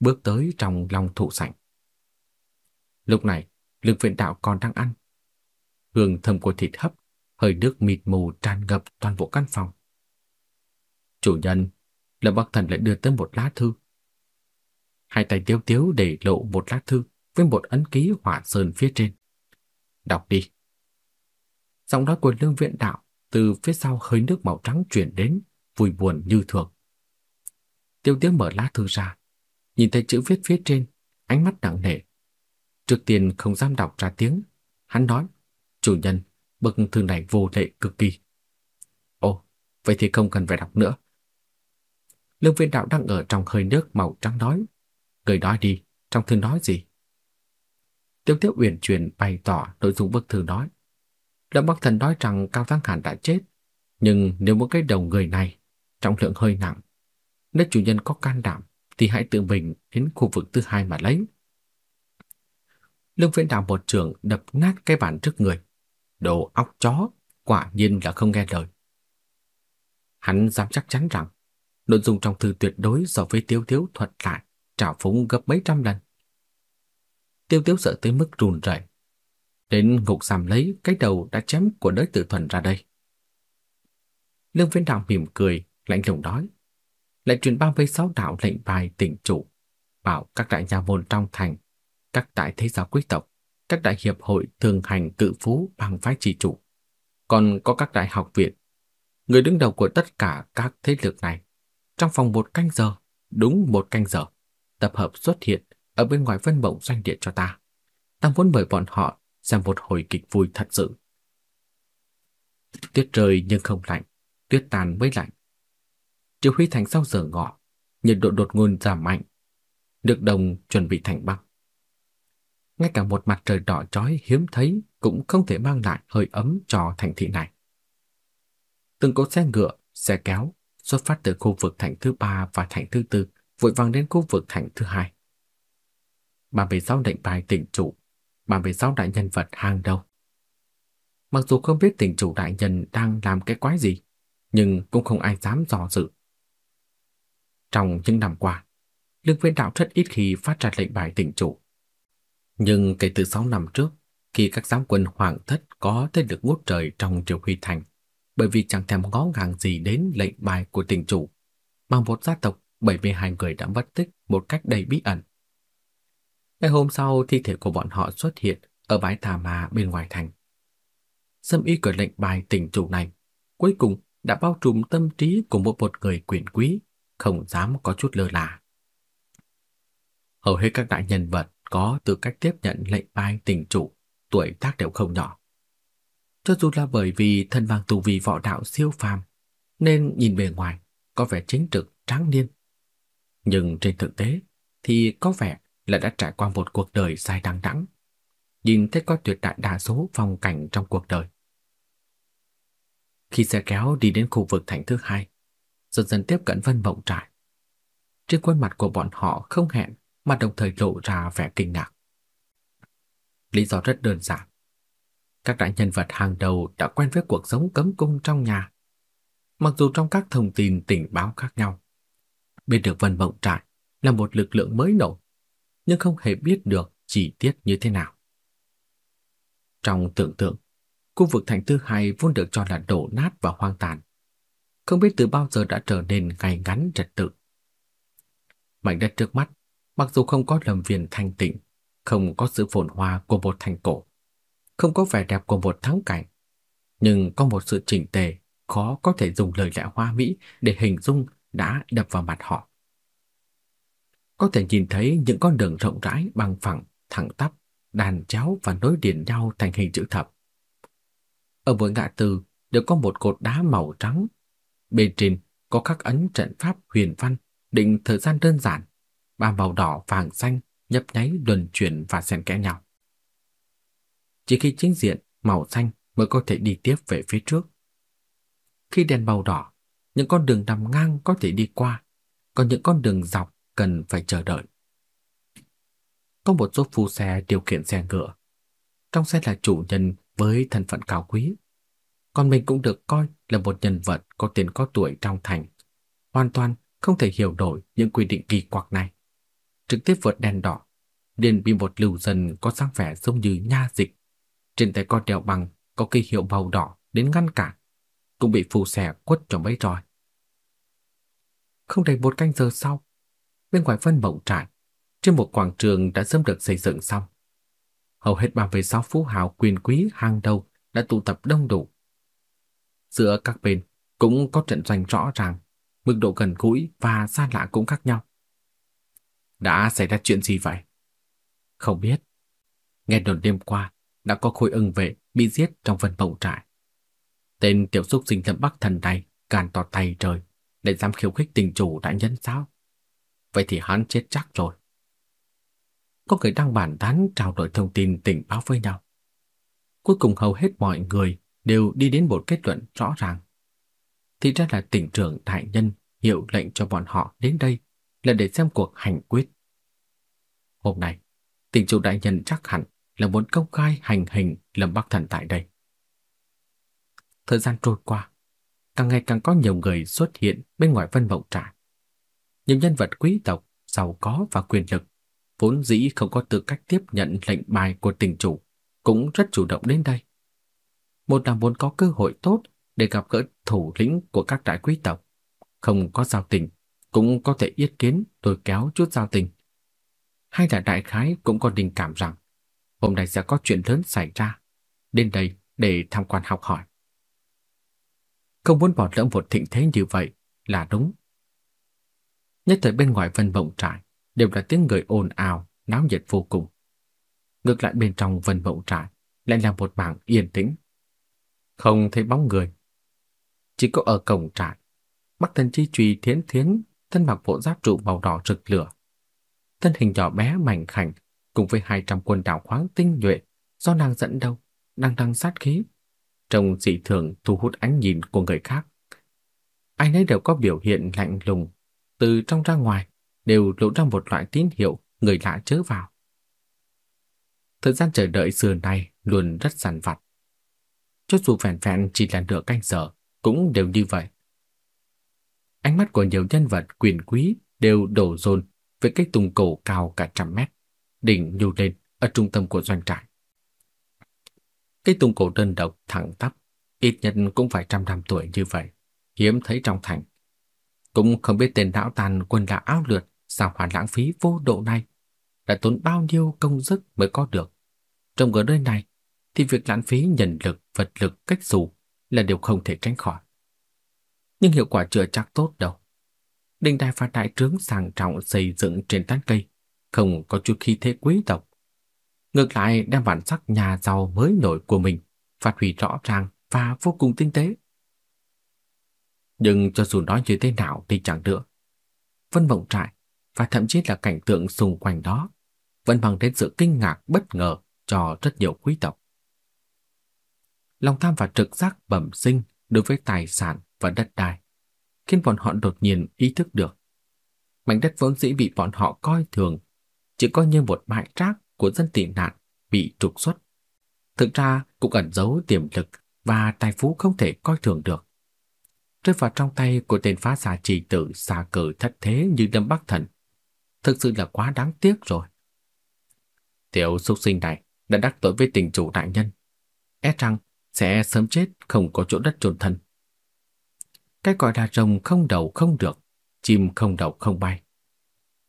bước tới trong lòng thụ sảnh. Lúc này, lực viện đạo còn đang ăn, hương thơm của thịt hấp, hơi nước mịt mù tràn ngập toàn bộ căn phòng. Chủ nhân, Lâm Bắc Thần lại đưa tới một lá thư. Hai tay tiếu tiếu để lộ một lá thư với một ấn ký hỏa sơn phía trên. Đọc đi. Giọng nói của lương viện đạo từ phía sau hơi nước màu trắng chuyển đến, vui buồn như thường. Tiêu tiếu mở lá thư ra, nhìn thấy chữ viết phía trên, ánh mắt nặng nề. Trước tiên không dám đọc ra tiếng, hắn nói, chủ nhân, bức thư này vô lệ cực kỳ. Ồ, vậy thì không cần phải đọc nữa. Lương viên đạo đang ở trong hơi nước màu trắng nói, người nói đi, trong thư nói gì? Tiêu Tiêu Uyển chuyển bày tỏ nội dung bức thư nói. Lâm Bắc Thần nói rằng Cao Thắng Hàn đã chết, nhưng nếu muốn cái đầu người này trọng lượng hơi nặng, nếu chủ nhân có can đảm thì hãy tự mình đến khu vực thứ hai mà lấy. Lương Viễn Đạo một trường đập nát cái bàn trước người. Đồ óc chó, quả nhiên là không nghe lời. Hắn dám chắc chắn rằng nội dung trong thư tuyệt đối so với Tiêu Tiếu thuật lại trào phúng gấp mấy trăm lần. Tiêu Tiếu sợ tới mức run rẩy, đến ngục giam lấy cái đầu đã chém của đới tử thuần ra đây. Lương viên Đạo mỉm cười, lạnh lùng nói, lại truyền 36 đạo lệnh bài tỉnh chủ, bảo các đại nhà môn trong thành, các đại thế giáo quý tộc, các đại hiệp hội thường hành cự phú bằng phái chỉ chủ, còn có các đại học viện, người đứng đầu của tất cả các thế lực này, trong vòng một canh giờ, đúng một canh giờ, tập hợp xuất hiện ở bên ngoài vân bổng doanh địa cho ta. Ta muốn mời bọn họ xem một hồi kịch vui thật sự. Tuyết rơi nhưng không lạnh, tuyết tàn mới lạnh. Triều Huy Thành sau giờ ngọ, nhiệt độ đột ngột giảm mạnh. Nước đồng chuẩn bị thành băng. Ngay cả một mặt trời đỏ chói hiếm thấy cũng không thể mang lại hơi ấm cho thành thị này. Từng cỗ xe ngựa, xe kéo xuất phát từ khu vực thành thứ ba và thành thứ tư, vội vàng đến khu vực thành thứ hai. 36 lệnh bài tỉnh chủ, 36 đại nhân vật hàng đầu. Mặc dù không biết tỉnh chủ đại nhân đang làm cái quái gì, nhưng cũng không ai dám dò dự. Trong những năm qua, Lương Viễn Đạo rất ít khi phát ra lệnh bài tỉnh chủ. Nhưng kể từ 6 năm trước, khi các giám quân hoàng thất có thế lực ngút trời trong triều huy thành, bởi vì chẳng thèm ngó ngàng gì đến lệnh bài của tỉnh chủ, mà một gia tộc 72 người đã mất tích một cách đầy bí ẩn. Ngày hôm sau, thi thể của bọn họ xuất hiện ở bãi tà ma bên ngoài thành. Xâm y của lệnh bài tỉnh chủ này cuối cùng đã bao trùm tâm trí của một một người quyền quý không dám có chút lơ là. Hầu hết các đại nhân vật có tư cách tiếp nhận lệnh bài tình chủ, tuổi tác đều không nhỏ. Cho dù là bởi vì thân bằng tù vì võ đạo siêu phàm, nên nhìn bề ngoài có vẻ chính trực, tráng niên. Nhưng trên thực tế thì có vẻ là đã trải qua một cuộc đời dài đằng đẵng, nhìn thấy có tuyệt đại đa số phong cảnh trong cuộc đời. Khi xe kéo đi đến khu vực thành thứ hai, dần dần tiếp cận Vân Mộng Trại. Trên khuôn mặt của bọn họ không hẹn mà đồng thời lộ ra vẻ kinh ngạc. Lý do rất đơn giản. Các đại nhân vật hàng đầu đã quen với cuộc sống cấm cung trong nhà. Mặc dù trong các thông tin tình báo khác nhau, biết được Vân Mộng Trại là một lực lượng mới nổi, nhưng không hề biết được chi tiết như thế nào. Trong tưởng tượng, khu vực thành thứ hai vốn được cho là đổ nát và hoang tàn không biết từ bao giờ đã trở nên ngay ngắn trật tự. Mảnh đất trước mắt, mặc dù không có lâm viên thanh tịnh, không có sự phồn hoa của một thành cổ, không có vẻ đẹp của một thắng cảnh, nhưng có một sự chỉnh tề khó có thể dùng lời lẽ hoa mỹ để hình dung đã đập vào mặt họ. Có thể nhìn thấy những con đường rộng rãi bằng phẳng, thẳng tắp, đàn chéo và nối liền nhau thành hình chữ thập. Ở mỗi ngã tư đều có một cột đá màu trắng Bên trên có khắc ấn trận pháp huyền văn, định thời gian đơn giản, ba màu đỏ vàng xanh nhấp nháy luân chuyển và xen kẽ nhau. Chỉ khi chính diện màu xanh mới có thể đi tiếp về phía trước. Khi đèn màu đỏ, những con đường nằm ngang có thể đi qua, còn những con đường dọc cần phải chờ đợi. Có một số phu xe điều khiển xe ngựa. Trong xe là chủ nhân với thân phận cao quý, còn mình cũng được coi là một nhân vật có tiền có tuổi trong thành, hoàn toàn không thể hiểu nổi những quy định kỳ quặc này. Trực tiếp vượt đèn đỏ, liền bị một lưu dân có dáng vẻ giống như nha dịch, trên tay con đèo bằng có cây hiệu màu đỏ đến ngăn cản, cũng bị phù xẻ quất cho mấy roi. Không đầy một canh giờ sau, bên ngoài phân mộng trại, trên một quảng trường đã sớm được xây dựng xong. Hầu hết 36 phú hào quyền quý hàng đầu đã tụ tập đông đủ Giữa các bên cũng có trận doanh rõ ràng, mức độ gần gũi và xa lạ cũng khác nhau. Đã xảy ra chuyện gì vậy? Không biết. nghe đồn đêm qua đã có khối ưng vệ bị giết trong vân mộng trại. Tên tiểu xúc sinh lâm bắc thần này càn to tay trời để dám khiêu khích tình chủ đại nhân sao? Vậy thì hắn chết chắc rồi. Có người đang bàn tán trao đổi thông tin tình báo với nhau. Cuối cùng hầu hết mọi người đều đi đến một kết luận rõ ràng. Thì ra là tỉnh trưởng đại nhân hiệu lệnh cho bọn họ đến đây là để xem cuộc hành quyết. Hôm nay, tỉnh chủ đại nhân chắc hẳn là muốn công khai hành hình Lâm Bắc Thần tại đây. Thời gian trôi qua, càng ngày càng có nhiều người xuất hiện bên ngoài Vân Mộng Trại. Nhiều nhân vật quý tộc, giàu có và quyền lực, vốn dĩ không có tư cách tiếp nhận lệnh bài của tỉnh chủ, cũng rất chủ động đến đây. Một là muốn có cơ hội tốt để gặp gỡ thủ lĩnh của các đại quý tộc, không có giao tình, cũng có thể yết kiến tôi kéo chút giao tình. Hai là đại khái cũng có tình cảm rằng hôm nay sẽ có chuyện lớn xảy ra, đến đây để tham quan học hỏi. Không muốn bỏ lỡ một thịnh thế như vậy là đúng. Nhất thời bên ngoài vân bộng trại đều là tiếng người ồn ào, náo nhiệt vô cùng. Ngược lại bên trong vân bộng trại lại là một mảng yên tĩnh. Không thấy bóng người. Chỉ có ở cổng trại, Bắc Thần Chi Trùy thiến thiến, thân mặc bộ giáp trụ màu đỏ rực lửa. Thân hình nhỏ bé mảnh khảnh cùng với 200 quân đảo khoáng tinh nhuệ do nàng dẫn đầu, đang đang sát khí, trông dị thường thu hút ánh nhìn của người khác. Ai nấy đều có biểu hiện lạnh lùng, từ trong ra ngoài đều lộ ra một loại tín hiệu người lạ chớ vào. Thời gian chờ đợi xưa nay luôn rất sàn vặt. Cho dù vẹn vẹn chỉ là nửa canh giờ, cũng đều như vậy. Ánh mắt của nhiều nhân vật quyền quý đều đổ dồn về cái tùng cổ cao cả trăm mét, đỉnh nhô lên ở trung tâm của doanh trại. Cái tùng cổ đơn độc thẳng tắp, ít nhất cũng phải trăm năm tuổi như vậy, hiếm thấy trong thành. Cũng không biết tên não tàn quân đã áo lượt sao hoàn lãng phí vô độ này, đã tốn bao nhiêu công sức mới có được. Trong ở nơi này thì việc lãng phí nhân lực, vật lực, cách dù là điều không thể tránh khỏi. Nhưng hiệu quả chưa chắc tốt đâu. Đình đài và đại trướng sang trọng xây dựng trên tán cây, không có chút khí thế quý tộc. Ngược lại, đem bản sắc nhà giàu mới nổi của mình phát huy rõ ràng và vô cùng tinh tế. Nhưng cho dù nói như thế nào thì chẳng được. Vân Mộng Trại và thậm chí là cảnh tượng xung quanh đó, vẫn mang đến sự kinh ngạc bất ngờ cho rất nhiều quý tộc. Lòng tham và trực giác bẩm sinh đối với tài sản và đất đai, khiến bọn họ đột nhiên ý thức được. Mảnh đất vốn dĩ bị bọn họ coi thường, chỉ coi như một bãi rác của dân tị nạn bị trục xuất. Thực ra cũng ẩn giấu tiềm lực và tài phú không thể coi thường được. Rơi vào trong tay của tên phá xà trì tử xà cử thất thế như Lâm Bắc Thần. Thực sự là quá đáng tiếc rồi. Tiểu súc sinh này đã đắc tội với tình chủ đại nhân. E rằng sẽ sớm chết không có chỗ đất trồn thân. Cái gọi là rồng không đầu không được, chim không đầu không bay.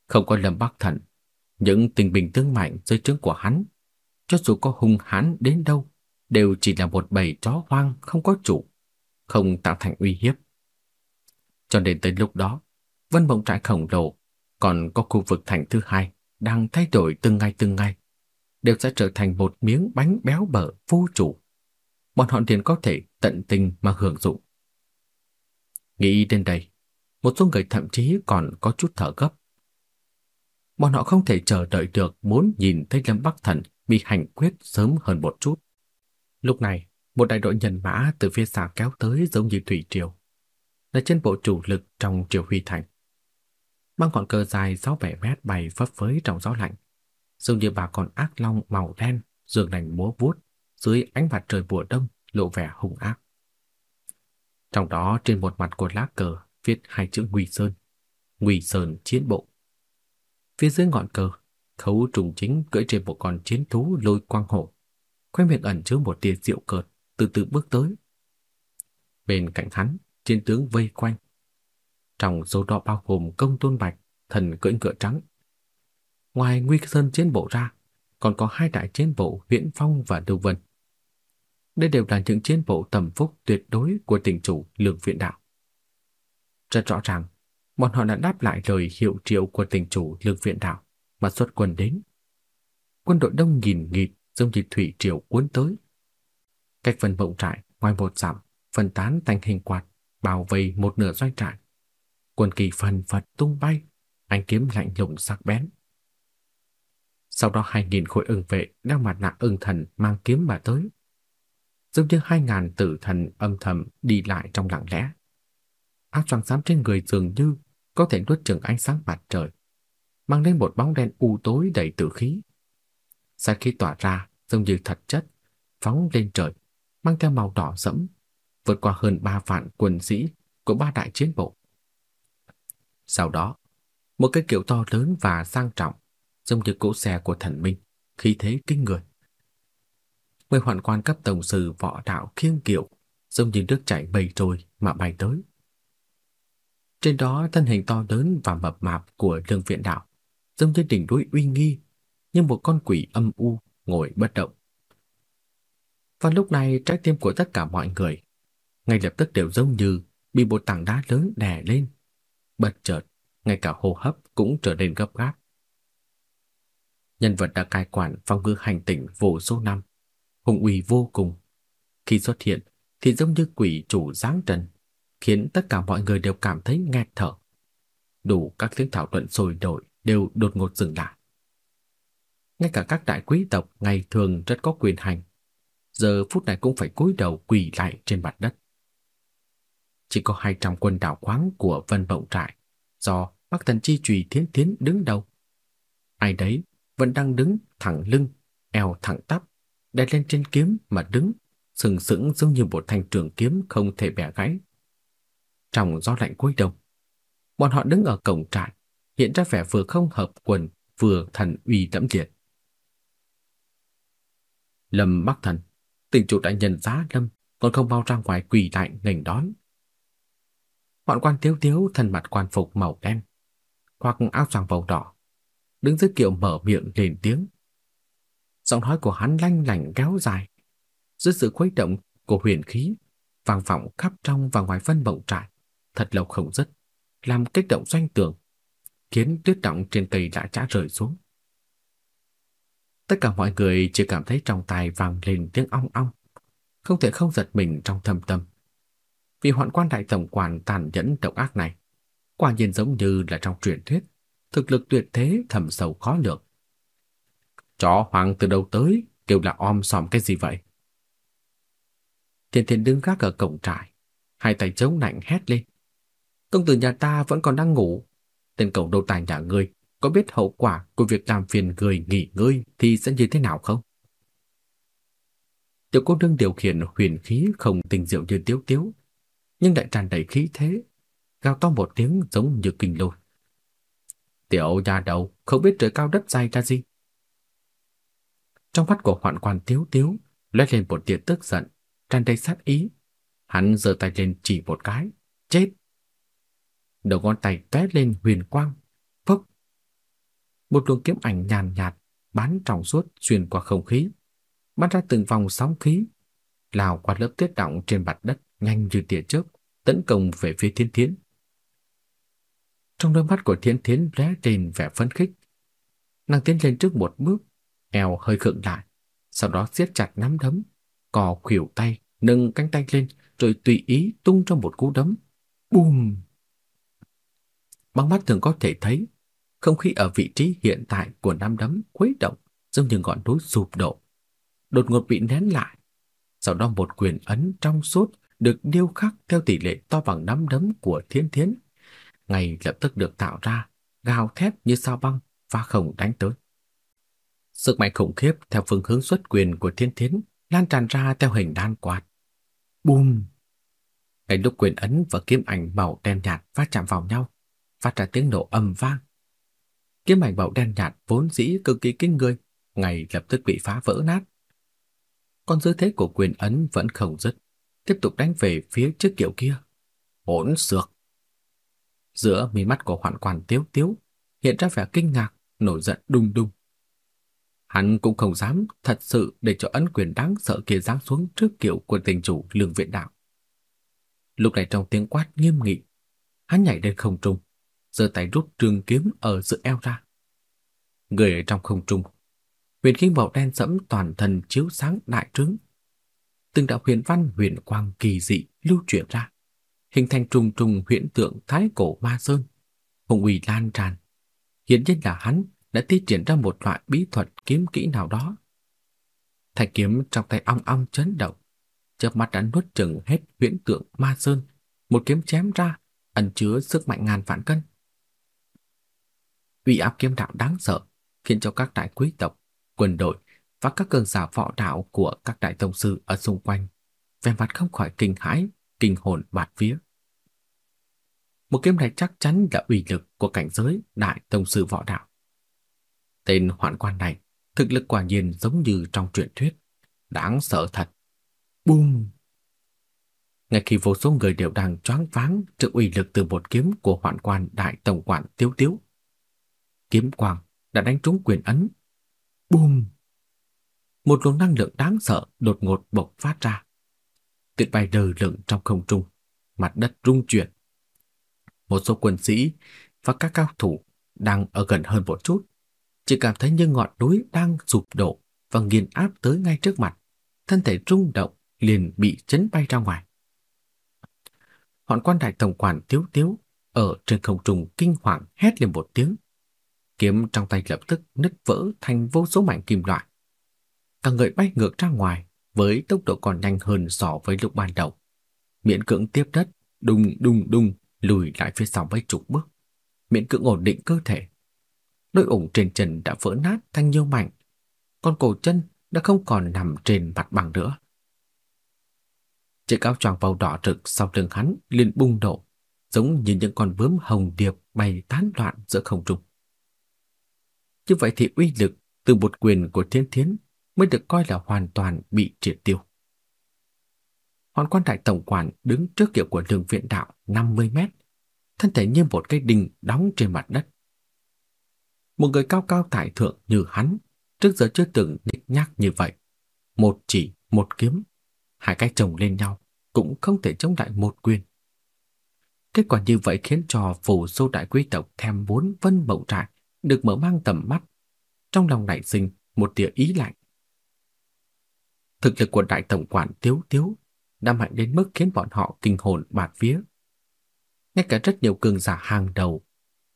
Không có Lâm Bắc Thần, những tình bình tương mạnh dưới trướng của hắn, cho dù có hung hãn đến đâu, đều chỉ là một bầy chó hoang không có chủ, không tạo thành uy hiếp. Cho đến tới lúc đó, Vân Mộng trại khổng lồ còn có khu vực thành thứ hai đang thay đổi từng ngày từng ngày, đều sẽ trở thành một miếng bánh béo bở vô chủ. Bọn họ liền có thể tận tình mà hưởng dụng. Nghĩ đến đây, một số người thậm chí còn có chút thở gấp. Bọn họ không thể chờ đợi được muốn nhìn thấy Lâm Bắc Thần bị hành quyết sớm hơn một chút. Lúc này, một đại đội nhân mã từ phía xa kéo tới giống như thủy triều, là trên bộ chủ lực trong triều huy thành. Băng ngọn cờ dài 6-7 mét bay phấp phới trong gió lạnh, giống như bà con ác long màu đen dường nành múa vuốt dưới ánh mặt trời mùa đông lộ vẻ hung ác. Trong đó trên một mặt của lá cờ viết hai chữ Nguy Sơn, Nguy Sơn chiến bộ. Phía dưới ngọn cờ, Khấu Trùng Chính cưỡi trên một con chiến thú lôi quang hổ, khoe miệng ẩn chứa một tia diệu cợt, từ từ bước tới. Bên cạnh hắn, chiến tướng vây quanh. Trong số đó bao gồm công tôn bạch, thần cưỡi ngựa trắng. Ngoài Nguy Sơn chiến bộ ra, còn có hai đại chiến bộ Viễn Phong và Đưu Vân. Đây đều là những chiến bộ tầm phúc tuyệt đối của tỉnh chủ Lương Viện Đạo. Rất rõ ràng, bọn họ đã đáp lại lời hiệu triệu của tỉnh chủ Lương Viện Đạo mà xuất quân đến. Quân đội đông nghìn nghịt giống như thủy triều cuốn tới. Cách phần bộng trại ngoài một dặm, phân tán thành hình quạt, bao vây một nửa doanh trại. Quân kỳ phần phật tung bay, ánh kiếm lạnh lùng sắc bén. Sau đó hai nghìn khối ưng vệ đeo mặt nạ ưng thần mang kiếm mà tới. Giống như hai ngàn tử thần âm thầm đi lại trong lặng lẽ. Áo choàng xám trên người dường như có thể nuốt chửng ánh sáng mặt trời, mang lên một bóng đen u tối đầy tử khí. Sát khí tỏa ra giống như thật chất, phóng lên trời, mang theo màu đỏ sẫm, vượt qua hơn ba vạn quân sĩ của ba đại chiến bộ. Sau đó, một cái kiểu to lớn và sang trọng, giống như cỗ xe của thần minh, khí thế kinh người. Mười hoàn quan cấp tổng sư võ đạo khiêng kiệu, giống như nước chảy bầy trôi mà bay tới. Trên đó thân hình to lớn và mập mạp của lương viện đạo, giống như đỉnh núi uy nghi, như một con quỷ âm u ngồi bất động. Và lúc này trái tim của tất cả mọi người ngay lập tức đều giống như bị một tảng đá lớn đè lên. Bất chợt, ngay cả hô hấp cũng trở nên gấp gáp. Nhân vật đã cai quản phong ngư hành tỉnh vô số năm, hùng uy vô cùng. Khi xuất hiện thì giống như quỷ chủ giáng trần, khiến tất cả mọi người đều cảm thấy nghẹt thở. Đủ các tiếng thảo luận sôi nổi đều đột ngột dừng lại. Ngay cả các đại quý tộc ngày thường rất có quyền hành, giờ phút này cũng phải cúi đầu quỳ lại trên mặt đất. Chỉ có 200 quân đảo khoáng của Vân Bộng Trại do Bắc Thần Chi Trùy Thiến Thiến đứng đầu. Ai đấy vẫn đang đứng thẳng lưng, eo thẳng tắp, đè lên trên kiếm mà đứng, sừng sững giống như một thanh trường kiếm không thể bẻ gãy. Trong gió lạnh cuối đông, bọn họ đứng ở cổng trại, hiện ra vẻ vừa không hợp quần, vừa thần uy đẫm liệt. Lâm Bắc Thần, tỉnh chủ đại nhân giá Lâm còn không bao ra ngoài quỳ lại nghênh đón. Bọn quan tiếu tiếu thân mặt quan phục màu đen, hoặc áo choàng màu đỏ, đứng dưới kiệu mở miệng lên tiếng. Giọng nói của hắn lanh lảnh kéo dài, dưới sự khuấy động của huyền khí, vang vọng khắp trong và ngoài phân bộng trại, thật lâu không dứt, làm kích động doanh tường, khiến tuyết động trên cây đã chã rơi xuống. Tất cả mọi người chỉ cảm thấy trong tai vang lên tiếng ong ong, không thể không giật mình trong thâm tâm. Vì hoạn quan đại tổng quản tàn nhẫn độc ác này, quả nhiên giống như là trong truyền thuyết, thực lực tuyệt thế thầm sâu khó lường. Chó hoàng từ đầu tới, kêu là om sòm cái gì vậy? Thiên Thiên đứng gác ở cổng trại, hai tay chống nạnh hét lên. Công tử nhà ta vẫn còn đang ngủ, tên cậu đầu tài nhà ngươi có biết hậu quả của việc làm phiền người nghỉ ngơi thì sẽ như thế nào không? Tiểu cô nương điều khiển huyền khí không tình diệu như tiếu tiếu, nhưng lại tràn đầy khí thế, gào to một tiếng giống như kinh lôi. Tiểu nhà đầu không biết trời cao đất dày ra gì. Trong mắt của hoạn quan tiếu tiếu lóe lên một tia tức giận, tràn đầy sát ý. Hắn giơ tay lên chỉ một cái, chết. Đầu ngón tay tóe lên huyền quang, phốc. Một luồng kiếm ảnh nhàn nhạt bắn trong suốt xuyên qua không khí, bắn ra từng vòng sóng khí, lao qua lớp tuyết động trên mặt đất nhanh như tia chớp, tấn công về phía Thiên Thiến. Trong đôi mắt của Thiên Thiến lóe lên vẻ phấn khích. Nàng tiến lên trước một bước, eo hơi khựng lại, sau đó siết chặt nắm đấm, cò khuỷu tay, nâng cánh tay lên rồi tùy ý tung cho một cú đấm. Bùm! Bằng mắt thường có thể thấy, không khí ở vị trí hiện tại của nắm đấm khuấy động giống như ngọn núi sụp đổ, đột ngột bị nén lại. Sau đó một quyền ấn trong suốt được điêu khắc theo tỷ lệ to bằng nắm đấm của Thiên Thiến, ngay lập tức được tạo ra, gào thét như sao băng và không đánh tới. Sức mạnh khủng khiếp theo phương hướng xuất quyền của Thiên Thiến lan tràn ra theo hình đan quạt. Bùm! Ngay lúc quyền ấn và kiếm ảnh màu đen nhạt va chạm vào nhau, phát ra tiếng nổ âm vang. Kiếm ảnh màu đen nhạt vốn dĩ cực kỳ kinh người, ngay lập tức bị phá vỡ nát. Còn dư thế của quyền ấn vẫn không dứt tiếp tục đánh về phía trước kiệu kia. Hỗn xược. Giữa mí mắt của hoạn quan tiếu tiếu hiện ra vẻ kinh ngạc, nổi giận đùng đùng. Hắn cũng không dám thật sự để cho ấn quyền đáng sợ kia giáng xuống trước kiệu của tình chủ lương viện đạo. Lúc này trong tiếng quát nghiêm nghị, hắn nhảy lên không trung, giơ tay rút trường kiếm ở giữa eo ra. Người ở trong không trung, huyền khí màu đen sẫm toàn thân chiếu sáng đại trướng. Từng đạo huyền văn huyền quang kỳ dị lưu chuyển ra, hình thành trùng trùng huyền tượng thái cổ ma sơn, hùng uy lan tràn. Hiện nhiên là hắn đã thi triển ra một loại bí thuật kiếm kỹ nào đó. Thanh kiếm trong tay ong ong chấn động, chớp mắt đã nuốt chừng hết huyễn tượng ma sơn, một kiếm chém ra, ẩn chứa sức mạnh ngàn vạn cân. Uy áp kiếm đạo đáng sợ, khiến cho các đại quý tộc, quân đội và các cường giả võ đạo của các đại tông sư ở xung quanh, vẻ mặt không khỏi kinh hãi, kinh hồn bạt vía. Một kiếm này chắc chắn là uy lực của cảnh giới đại tông sư võ đạo. Tên hoạn quan này, thực lực quả nhiên giống như trong truyện thuyết, đáng sợ thật. Bùm! Ngay khi vô số người đều đang choáng váng trước uy lực từ một kiếm của hoạn quan đại tổng quản Tiếu Tiếu. Kiếm quang đã đánh trúng quyền ấn. Bùm! Một luồng năng lượng đáng sợ đột ngột bộc phát ra. Tuyệt bay đờ lửng trong không trung, mặt đất rung chuyển. Một số quân sĩ và các cao thủ đang ở gần hơn một chút, chỉ cảm thấy như ngọn núi đang sụp đổ và nghiền áp tới ngay trước mặt, thân thể rung động liền bị chấn bay ra ngoài. Hoạn quan đại tổng quản tiếu tiếu ở trên không trung kinh hoàng hét lên một tiếng. Kiếm trong tay lập tức nứt vỡ thành vô số mảnh kim loại. Cả người bay ngược ra ngoài với tốc độ còn nhanh hơn so với lúc ban đầu. Miễn cưỡng tiếp đất, đùng đùng đùng lùi lại phía sau mấy chục bước. Miễn cưỡng ổn định cơ thể. Đôi ủng trên chân đã vỡ nát thành nhiều mảnh. Con cổ chân đã không còn nằm trên mặt bằng nữa. Chiếc áo choàng màu đỏ rực sau lưng hắn liền bung nổ, giống như những con bướm hồng điệp bay tán loạn giữa không trung. Như vậy thì uy lực từ một quyền của thiên thiến mới được coi là hoàn toàn bị triệt tiêu. Hoàn quan đại tổng quản đứng trước kiểu của đường viện đạo 50 mét, thân thể như một cái đình đóng trên mặt đất. Một người cao cao tại thượng như hắn, trước giờ chưa từng nhích nhác như vậy. Một chỉ, một kiếm, hai cái chồng lên nhau, cũng không thể chống lại một quyền. Kết quả như vậy khiến cho phủ số đại quý tộc thèm muốn vân mộng trại được mở mang tầm mắt. Trong lòng nảy sinh một tia ý lạnh. Thực lực của đại tổng quản Tiếu Tiếu đã mạnh đến mức khiến bọn họ kinh hồn bạt vía. Ngay cả rất nhiều cường giả hàng đầu,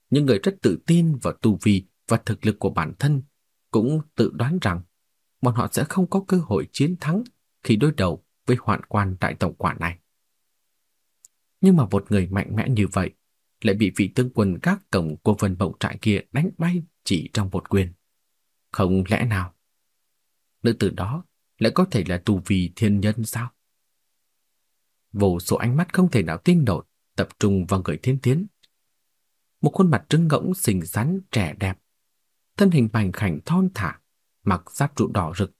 những người rất tự tin vào tu vi và thực lực của bản thân cũng tự đoán rằng bọn họ sẽ không có cơ hội chiến thắng khi đối đầu với hoạn quan đại tổng quản này. Nhưng mà một người mạnh mẽ như vậy lại bị vị tướng quân các cổng của vân bộng trại kia đánh bay chỉ trong một quyền. Không lẽ nào? Nữ tử đó lại có thể là tu vi thiên nhân sao? Vô số ánh mắt không thể nào tin nổi tập trung vào người thiên tiến. Một khuôn mặt trứng ngỗng xinh xắn trẻ đẹp, thân hình mảnh khảnh thon thả, mặc giáp trụ đỏ rực.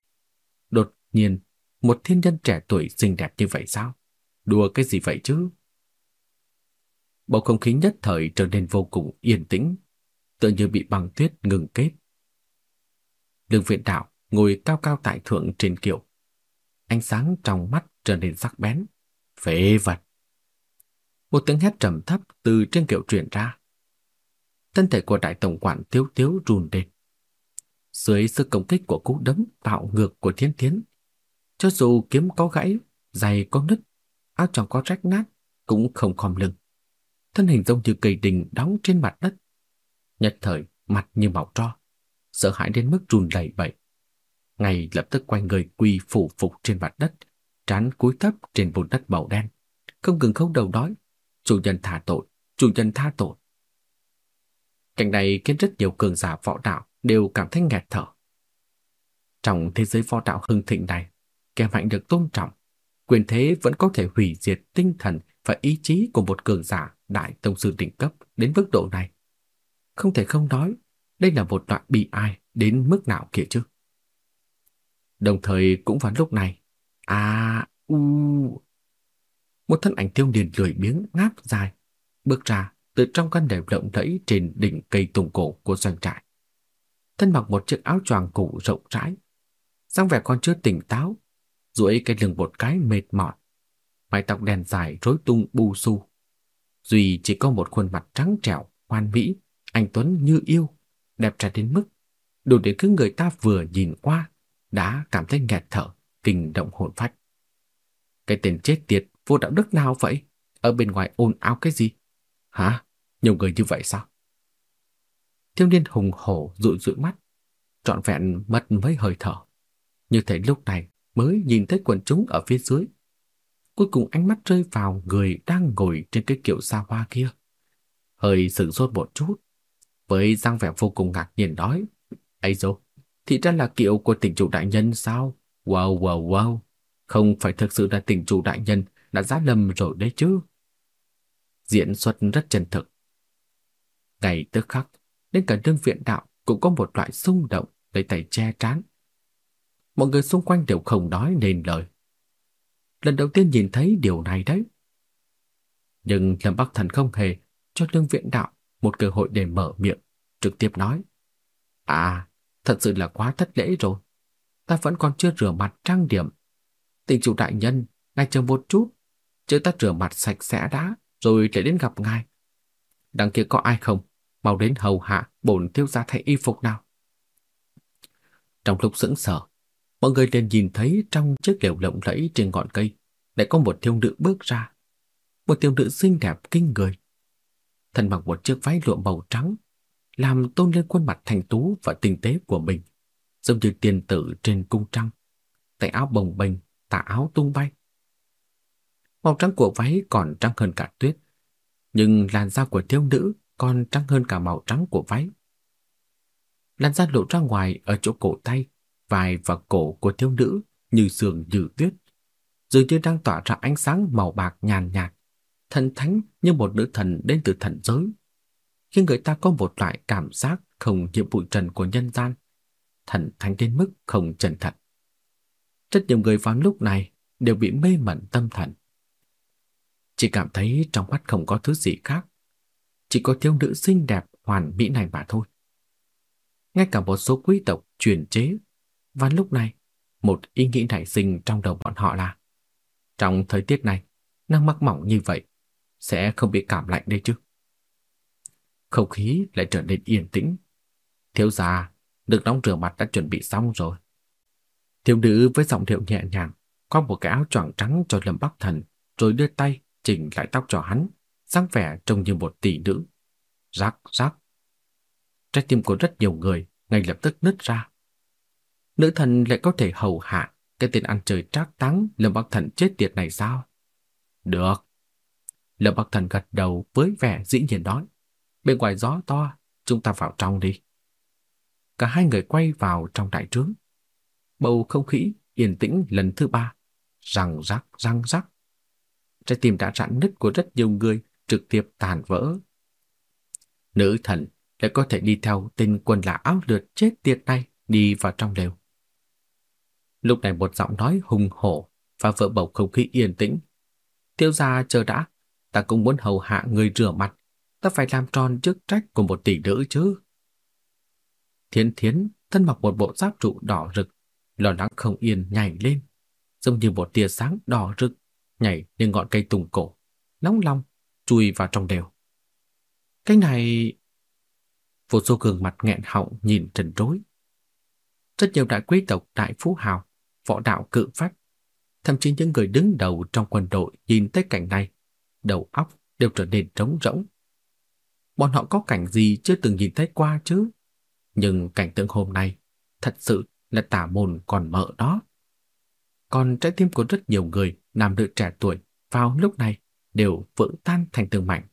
Đột nhiên một thiên nhân trẻ tuổi xinh đẹp như vậy sao? Đùa cái gì vậy chứ? Bầu không khí nhất thời trở nên vô cùng yên tĩnh, tựa như bị băng tuyết ngừng kết. Đường viện đạo ngồi cao cao tại thượng trên kiệu. Ánh sáng trong mắt trở nên sắc bén. Phế vật! Một tiếng hét trầm thấp từ trên kiệu truyền ra. Thân thể của đại tổng quản tiếu tiếu run lên. Dưới sức công kích của cú đấm bạo ngược của thiên thiến, cho dù kiếm có gãy, giày có nứt, áo choàng có rách nát, cũng không khom lưng. Thân hình giống như cây đình đóng trên mặt đất. Nhất thời, mặt như màu tro, sợ hãi đến mức run lẩy bẩy. Ngay lập tức quay người quỳ phủ phục trên mặt đất, trán cúi thấp trên bùn đất màu đen, không ngừng khóc đầu đói, chủ nhân tha tội, chủ nhân tha tội. Cảnh này khiến rất nhiều cường giả võ đạo đều cảm thấy nghẹt thở. Trong thế giới võ đạo hưng thịnh này, kẻ mạnh được tôn trọng, quyền thế vẫn có thể hủy diệt tinh thần và ý chí của một cường giả đại tông sư đỉnh cấp đến mức độ này. Không thể không nói, đây là một đoạn bị ai đến mức nào kia chứ. Đồng thời cũng vào lúc này, à, u, một thân ảnh tiêu niên lười biếng ngáp dài, bước ra từ trong căn đẹp lộng lẫy trên đỉnh cây tùng cổ của doanh trại. Thân mặc một chiếc áo choàng cổ rộng rãi, dáng vẻ còn chưa tỉnh táo, duỗi cái lưng một cái mệt mỏi. Mái tóc đen dài rối tung bù xu. Duy chỉ có một khuôn mặt trắng trẻo, hoàn mỹ, anh Tuấn như yêu, đẹp trai đến mức đủ để cứ người ta vừa nhìn qua đã cảm thấy nghẹt thở, kinh động hồn phách. Cái tên chết tiệt vô đạo đức nào vậy? Ở bên ngoài ồn ào cái gì? Hả? Nhiều người như vậy sao? Thiếu niên hùng hổ rụi rụi mắt, trọn vẹn mất mấy hơi thở. Như thế lúc này mới nhìn thấy quần chúng ở phía dưới. Cuối cùng ánh mắt rơi vào người đang ngồi trên cái kiệu xa hoa kia. Hơi sửng sốt một chút, với răng vẻ vô cùng ngạc nhiên nói, ấy dô, thì ra là kiệu của tỉnh chủ đại nhân sao? Wow, wow, wow, không phải thực sự là tỉnh chủ đại nhân đã giá lầm rồi đấy chứ. Diễn xuất rất chân thực. Ngày tức khắc, đến cả đương viện đạo cũng có một loại xung động lấy tay che trán. Mọi người xung quanh đều không nói nên lời. Lần đầu tiên nhìn thấy điều này đấy. Nhưng Lâm Bắc Thần không hề cho lương viện đạo một cơ hội để mở miệng, trực tiếp nói. À, thật sự là quá thất lễ rồi. Ta vẫn còn chưa rửa mặt trang điểm. Tình chủ đại nhân, ngài chờ một chút. Chứ ta rửa mặt sạch sẽ đã, rồi lại đến gặp ngài. Đằng kia có ai không? Mau đến hầu hạ bổn thiếu gia thay y phục nào. Trong lúc sững sờ, mọi người liền nhìn thấy trong chiếc lều lộng lẫy trên ngọn cây lại có một thiếu nữ bước ra. Một thiếu nữ xinh đẹp kinh người. Thân mặc một chiếc váy lụa màu trắng, làm tôn lên khuôn mặt thành tú và tinh tế của mình, giống như tiền tử trên cung trăng. Tay áo bồng bềnh, tà áo tung bay. Màu trắng của váy còn trắng hơn cả tuyết, nhưng làn da của thiếu nữ còn trắng hơn cả màu trắng của váy. Làn da lộ ra ngoài ở chỗ cổ tay, vai và cổ của thiếu nữ như sương như tuyết, dường như đang tỏa ra ánh sáng màu bạc nhàn nhạt, thần thánh như một nữ thần đến từ thần giới, khiến người ta có một loại cảm giác không nhiễm bụi trần của nhân gian, thần thánh đến mức không chân thật. Rất nhiều người vào lúc này đều bị mê mẩn tâm thần. Chỉ cảm thấy trong mắt không có thứ gì khác, chỉ có thiếu nữ xinh đẹp hoàn mỹ này mà thôi. Ngay cả một số quý tộc truyền chế, và lúc này, một ý nghĩ nảy sinh trong đầu bọn họ là trong thời tiết này, năng mắc mỏng như vậy sẽ không bị cảm lạnh đây chứ. Không khí lại trở nên yên tĩnh. Thiếu gia, được nóng rửa mặt đã chuẩn bị xong rồi. Thiếu nữ với giọng điệu nhẹ nhàng, có một cái áo choàng trắng cho Lâm Bắc Thần, rồi đưa tay chỉnh lại tóc cho hắn, dáng vẻ trông như một tỷ nữ. Rắc rắc. Trái tim của rất nhiều người ngay lập tức nứt ra. Nữ thần lại có thể hầu hạ cái tên ăn chơi trác táng Lâm Bắc Thần chết tiệt này sao? Được. Lâm Bắc Thần gật đầu với vẻ dĩ nhiên nói. Bên ngoài gió to, chúng ta vào trong đi. Cả hai người quay vào trong đại trướng. Bầu không khí yên tĩnh lần thứ ba. Răng rắc, răng rắc. Trái tim đã rạn nứt của rất nhiều người trực tiếp tàn vỡ. Nữ thần lại có thể đi theo tên quân là áo lượt chết tiệt này đi vào trong lều. Lúc này một giọng nói hùng hổ và vỡ bầu không khí yên tĩnh. tiêu gia chờ đã, ta cũng muốn hầu hạ người rửa mặt, ta phải làm tròn chức trách của một tỷ nữ chứ. Thiên thiến thân mặc một bộ giáp trụ đỏ rực, lo lắng không yên nhảy lên, giống như một tia sáng đỏ rực nhảy lên ngọn cây tùng cổ, nóng lòng chui vào trong đều. Cái này... Vô số gương mặt nghẹn họng nhìn trần trối. Rất nhiều đại quý tộc đại phú hào, võ đạo cự phách, thậm chí những người đứng đầu trong quân đội nhìn thấy cảnh này, đầu óc đều trở nên trống rỗng. Bọn họ có cảnh gì chưa từng nhìn thấy qua chứ? Nhưng cảnh tượng hôm nay thật sự là tả mồn còn mở đó. Còn trái tim của rất nhiều người nam nữ trẻ tuổi vào lúc này đều vỡ tan thành từng mảnh.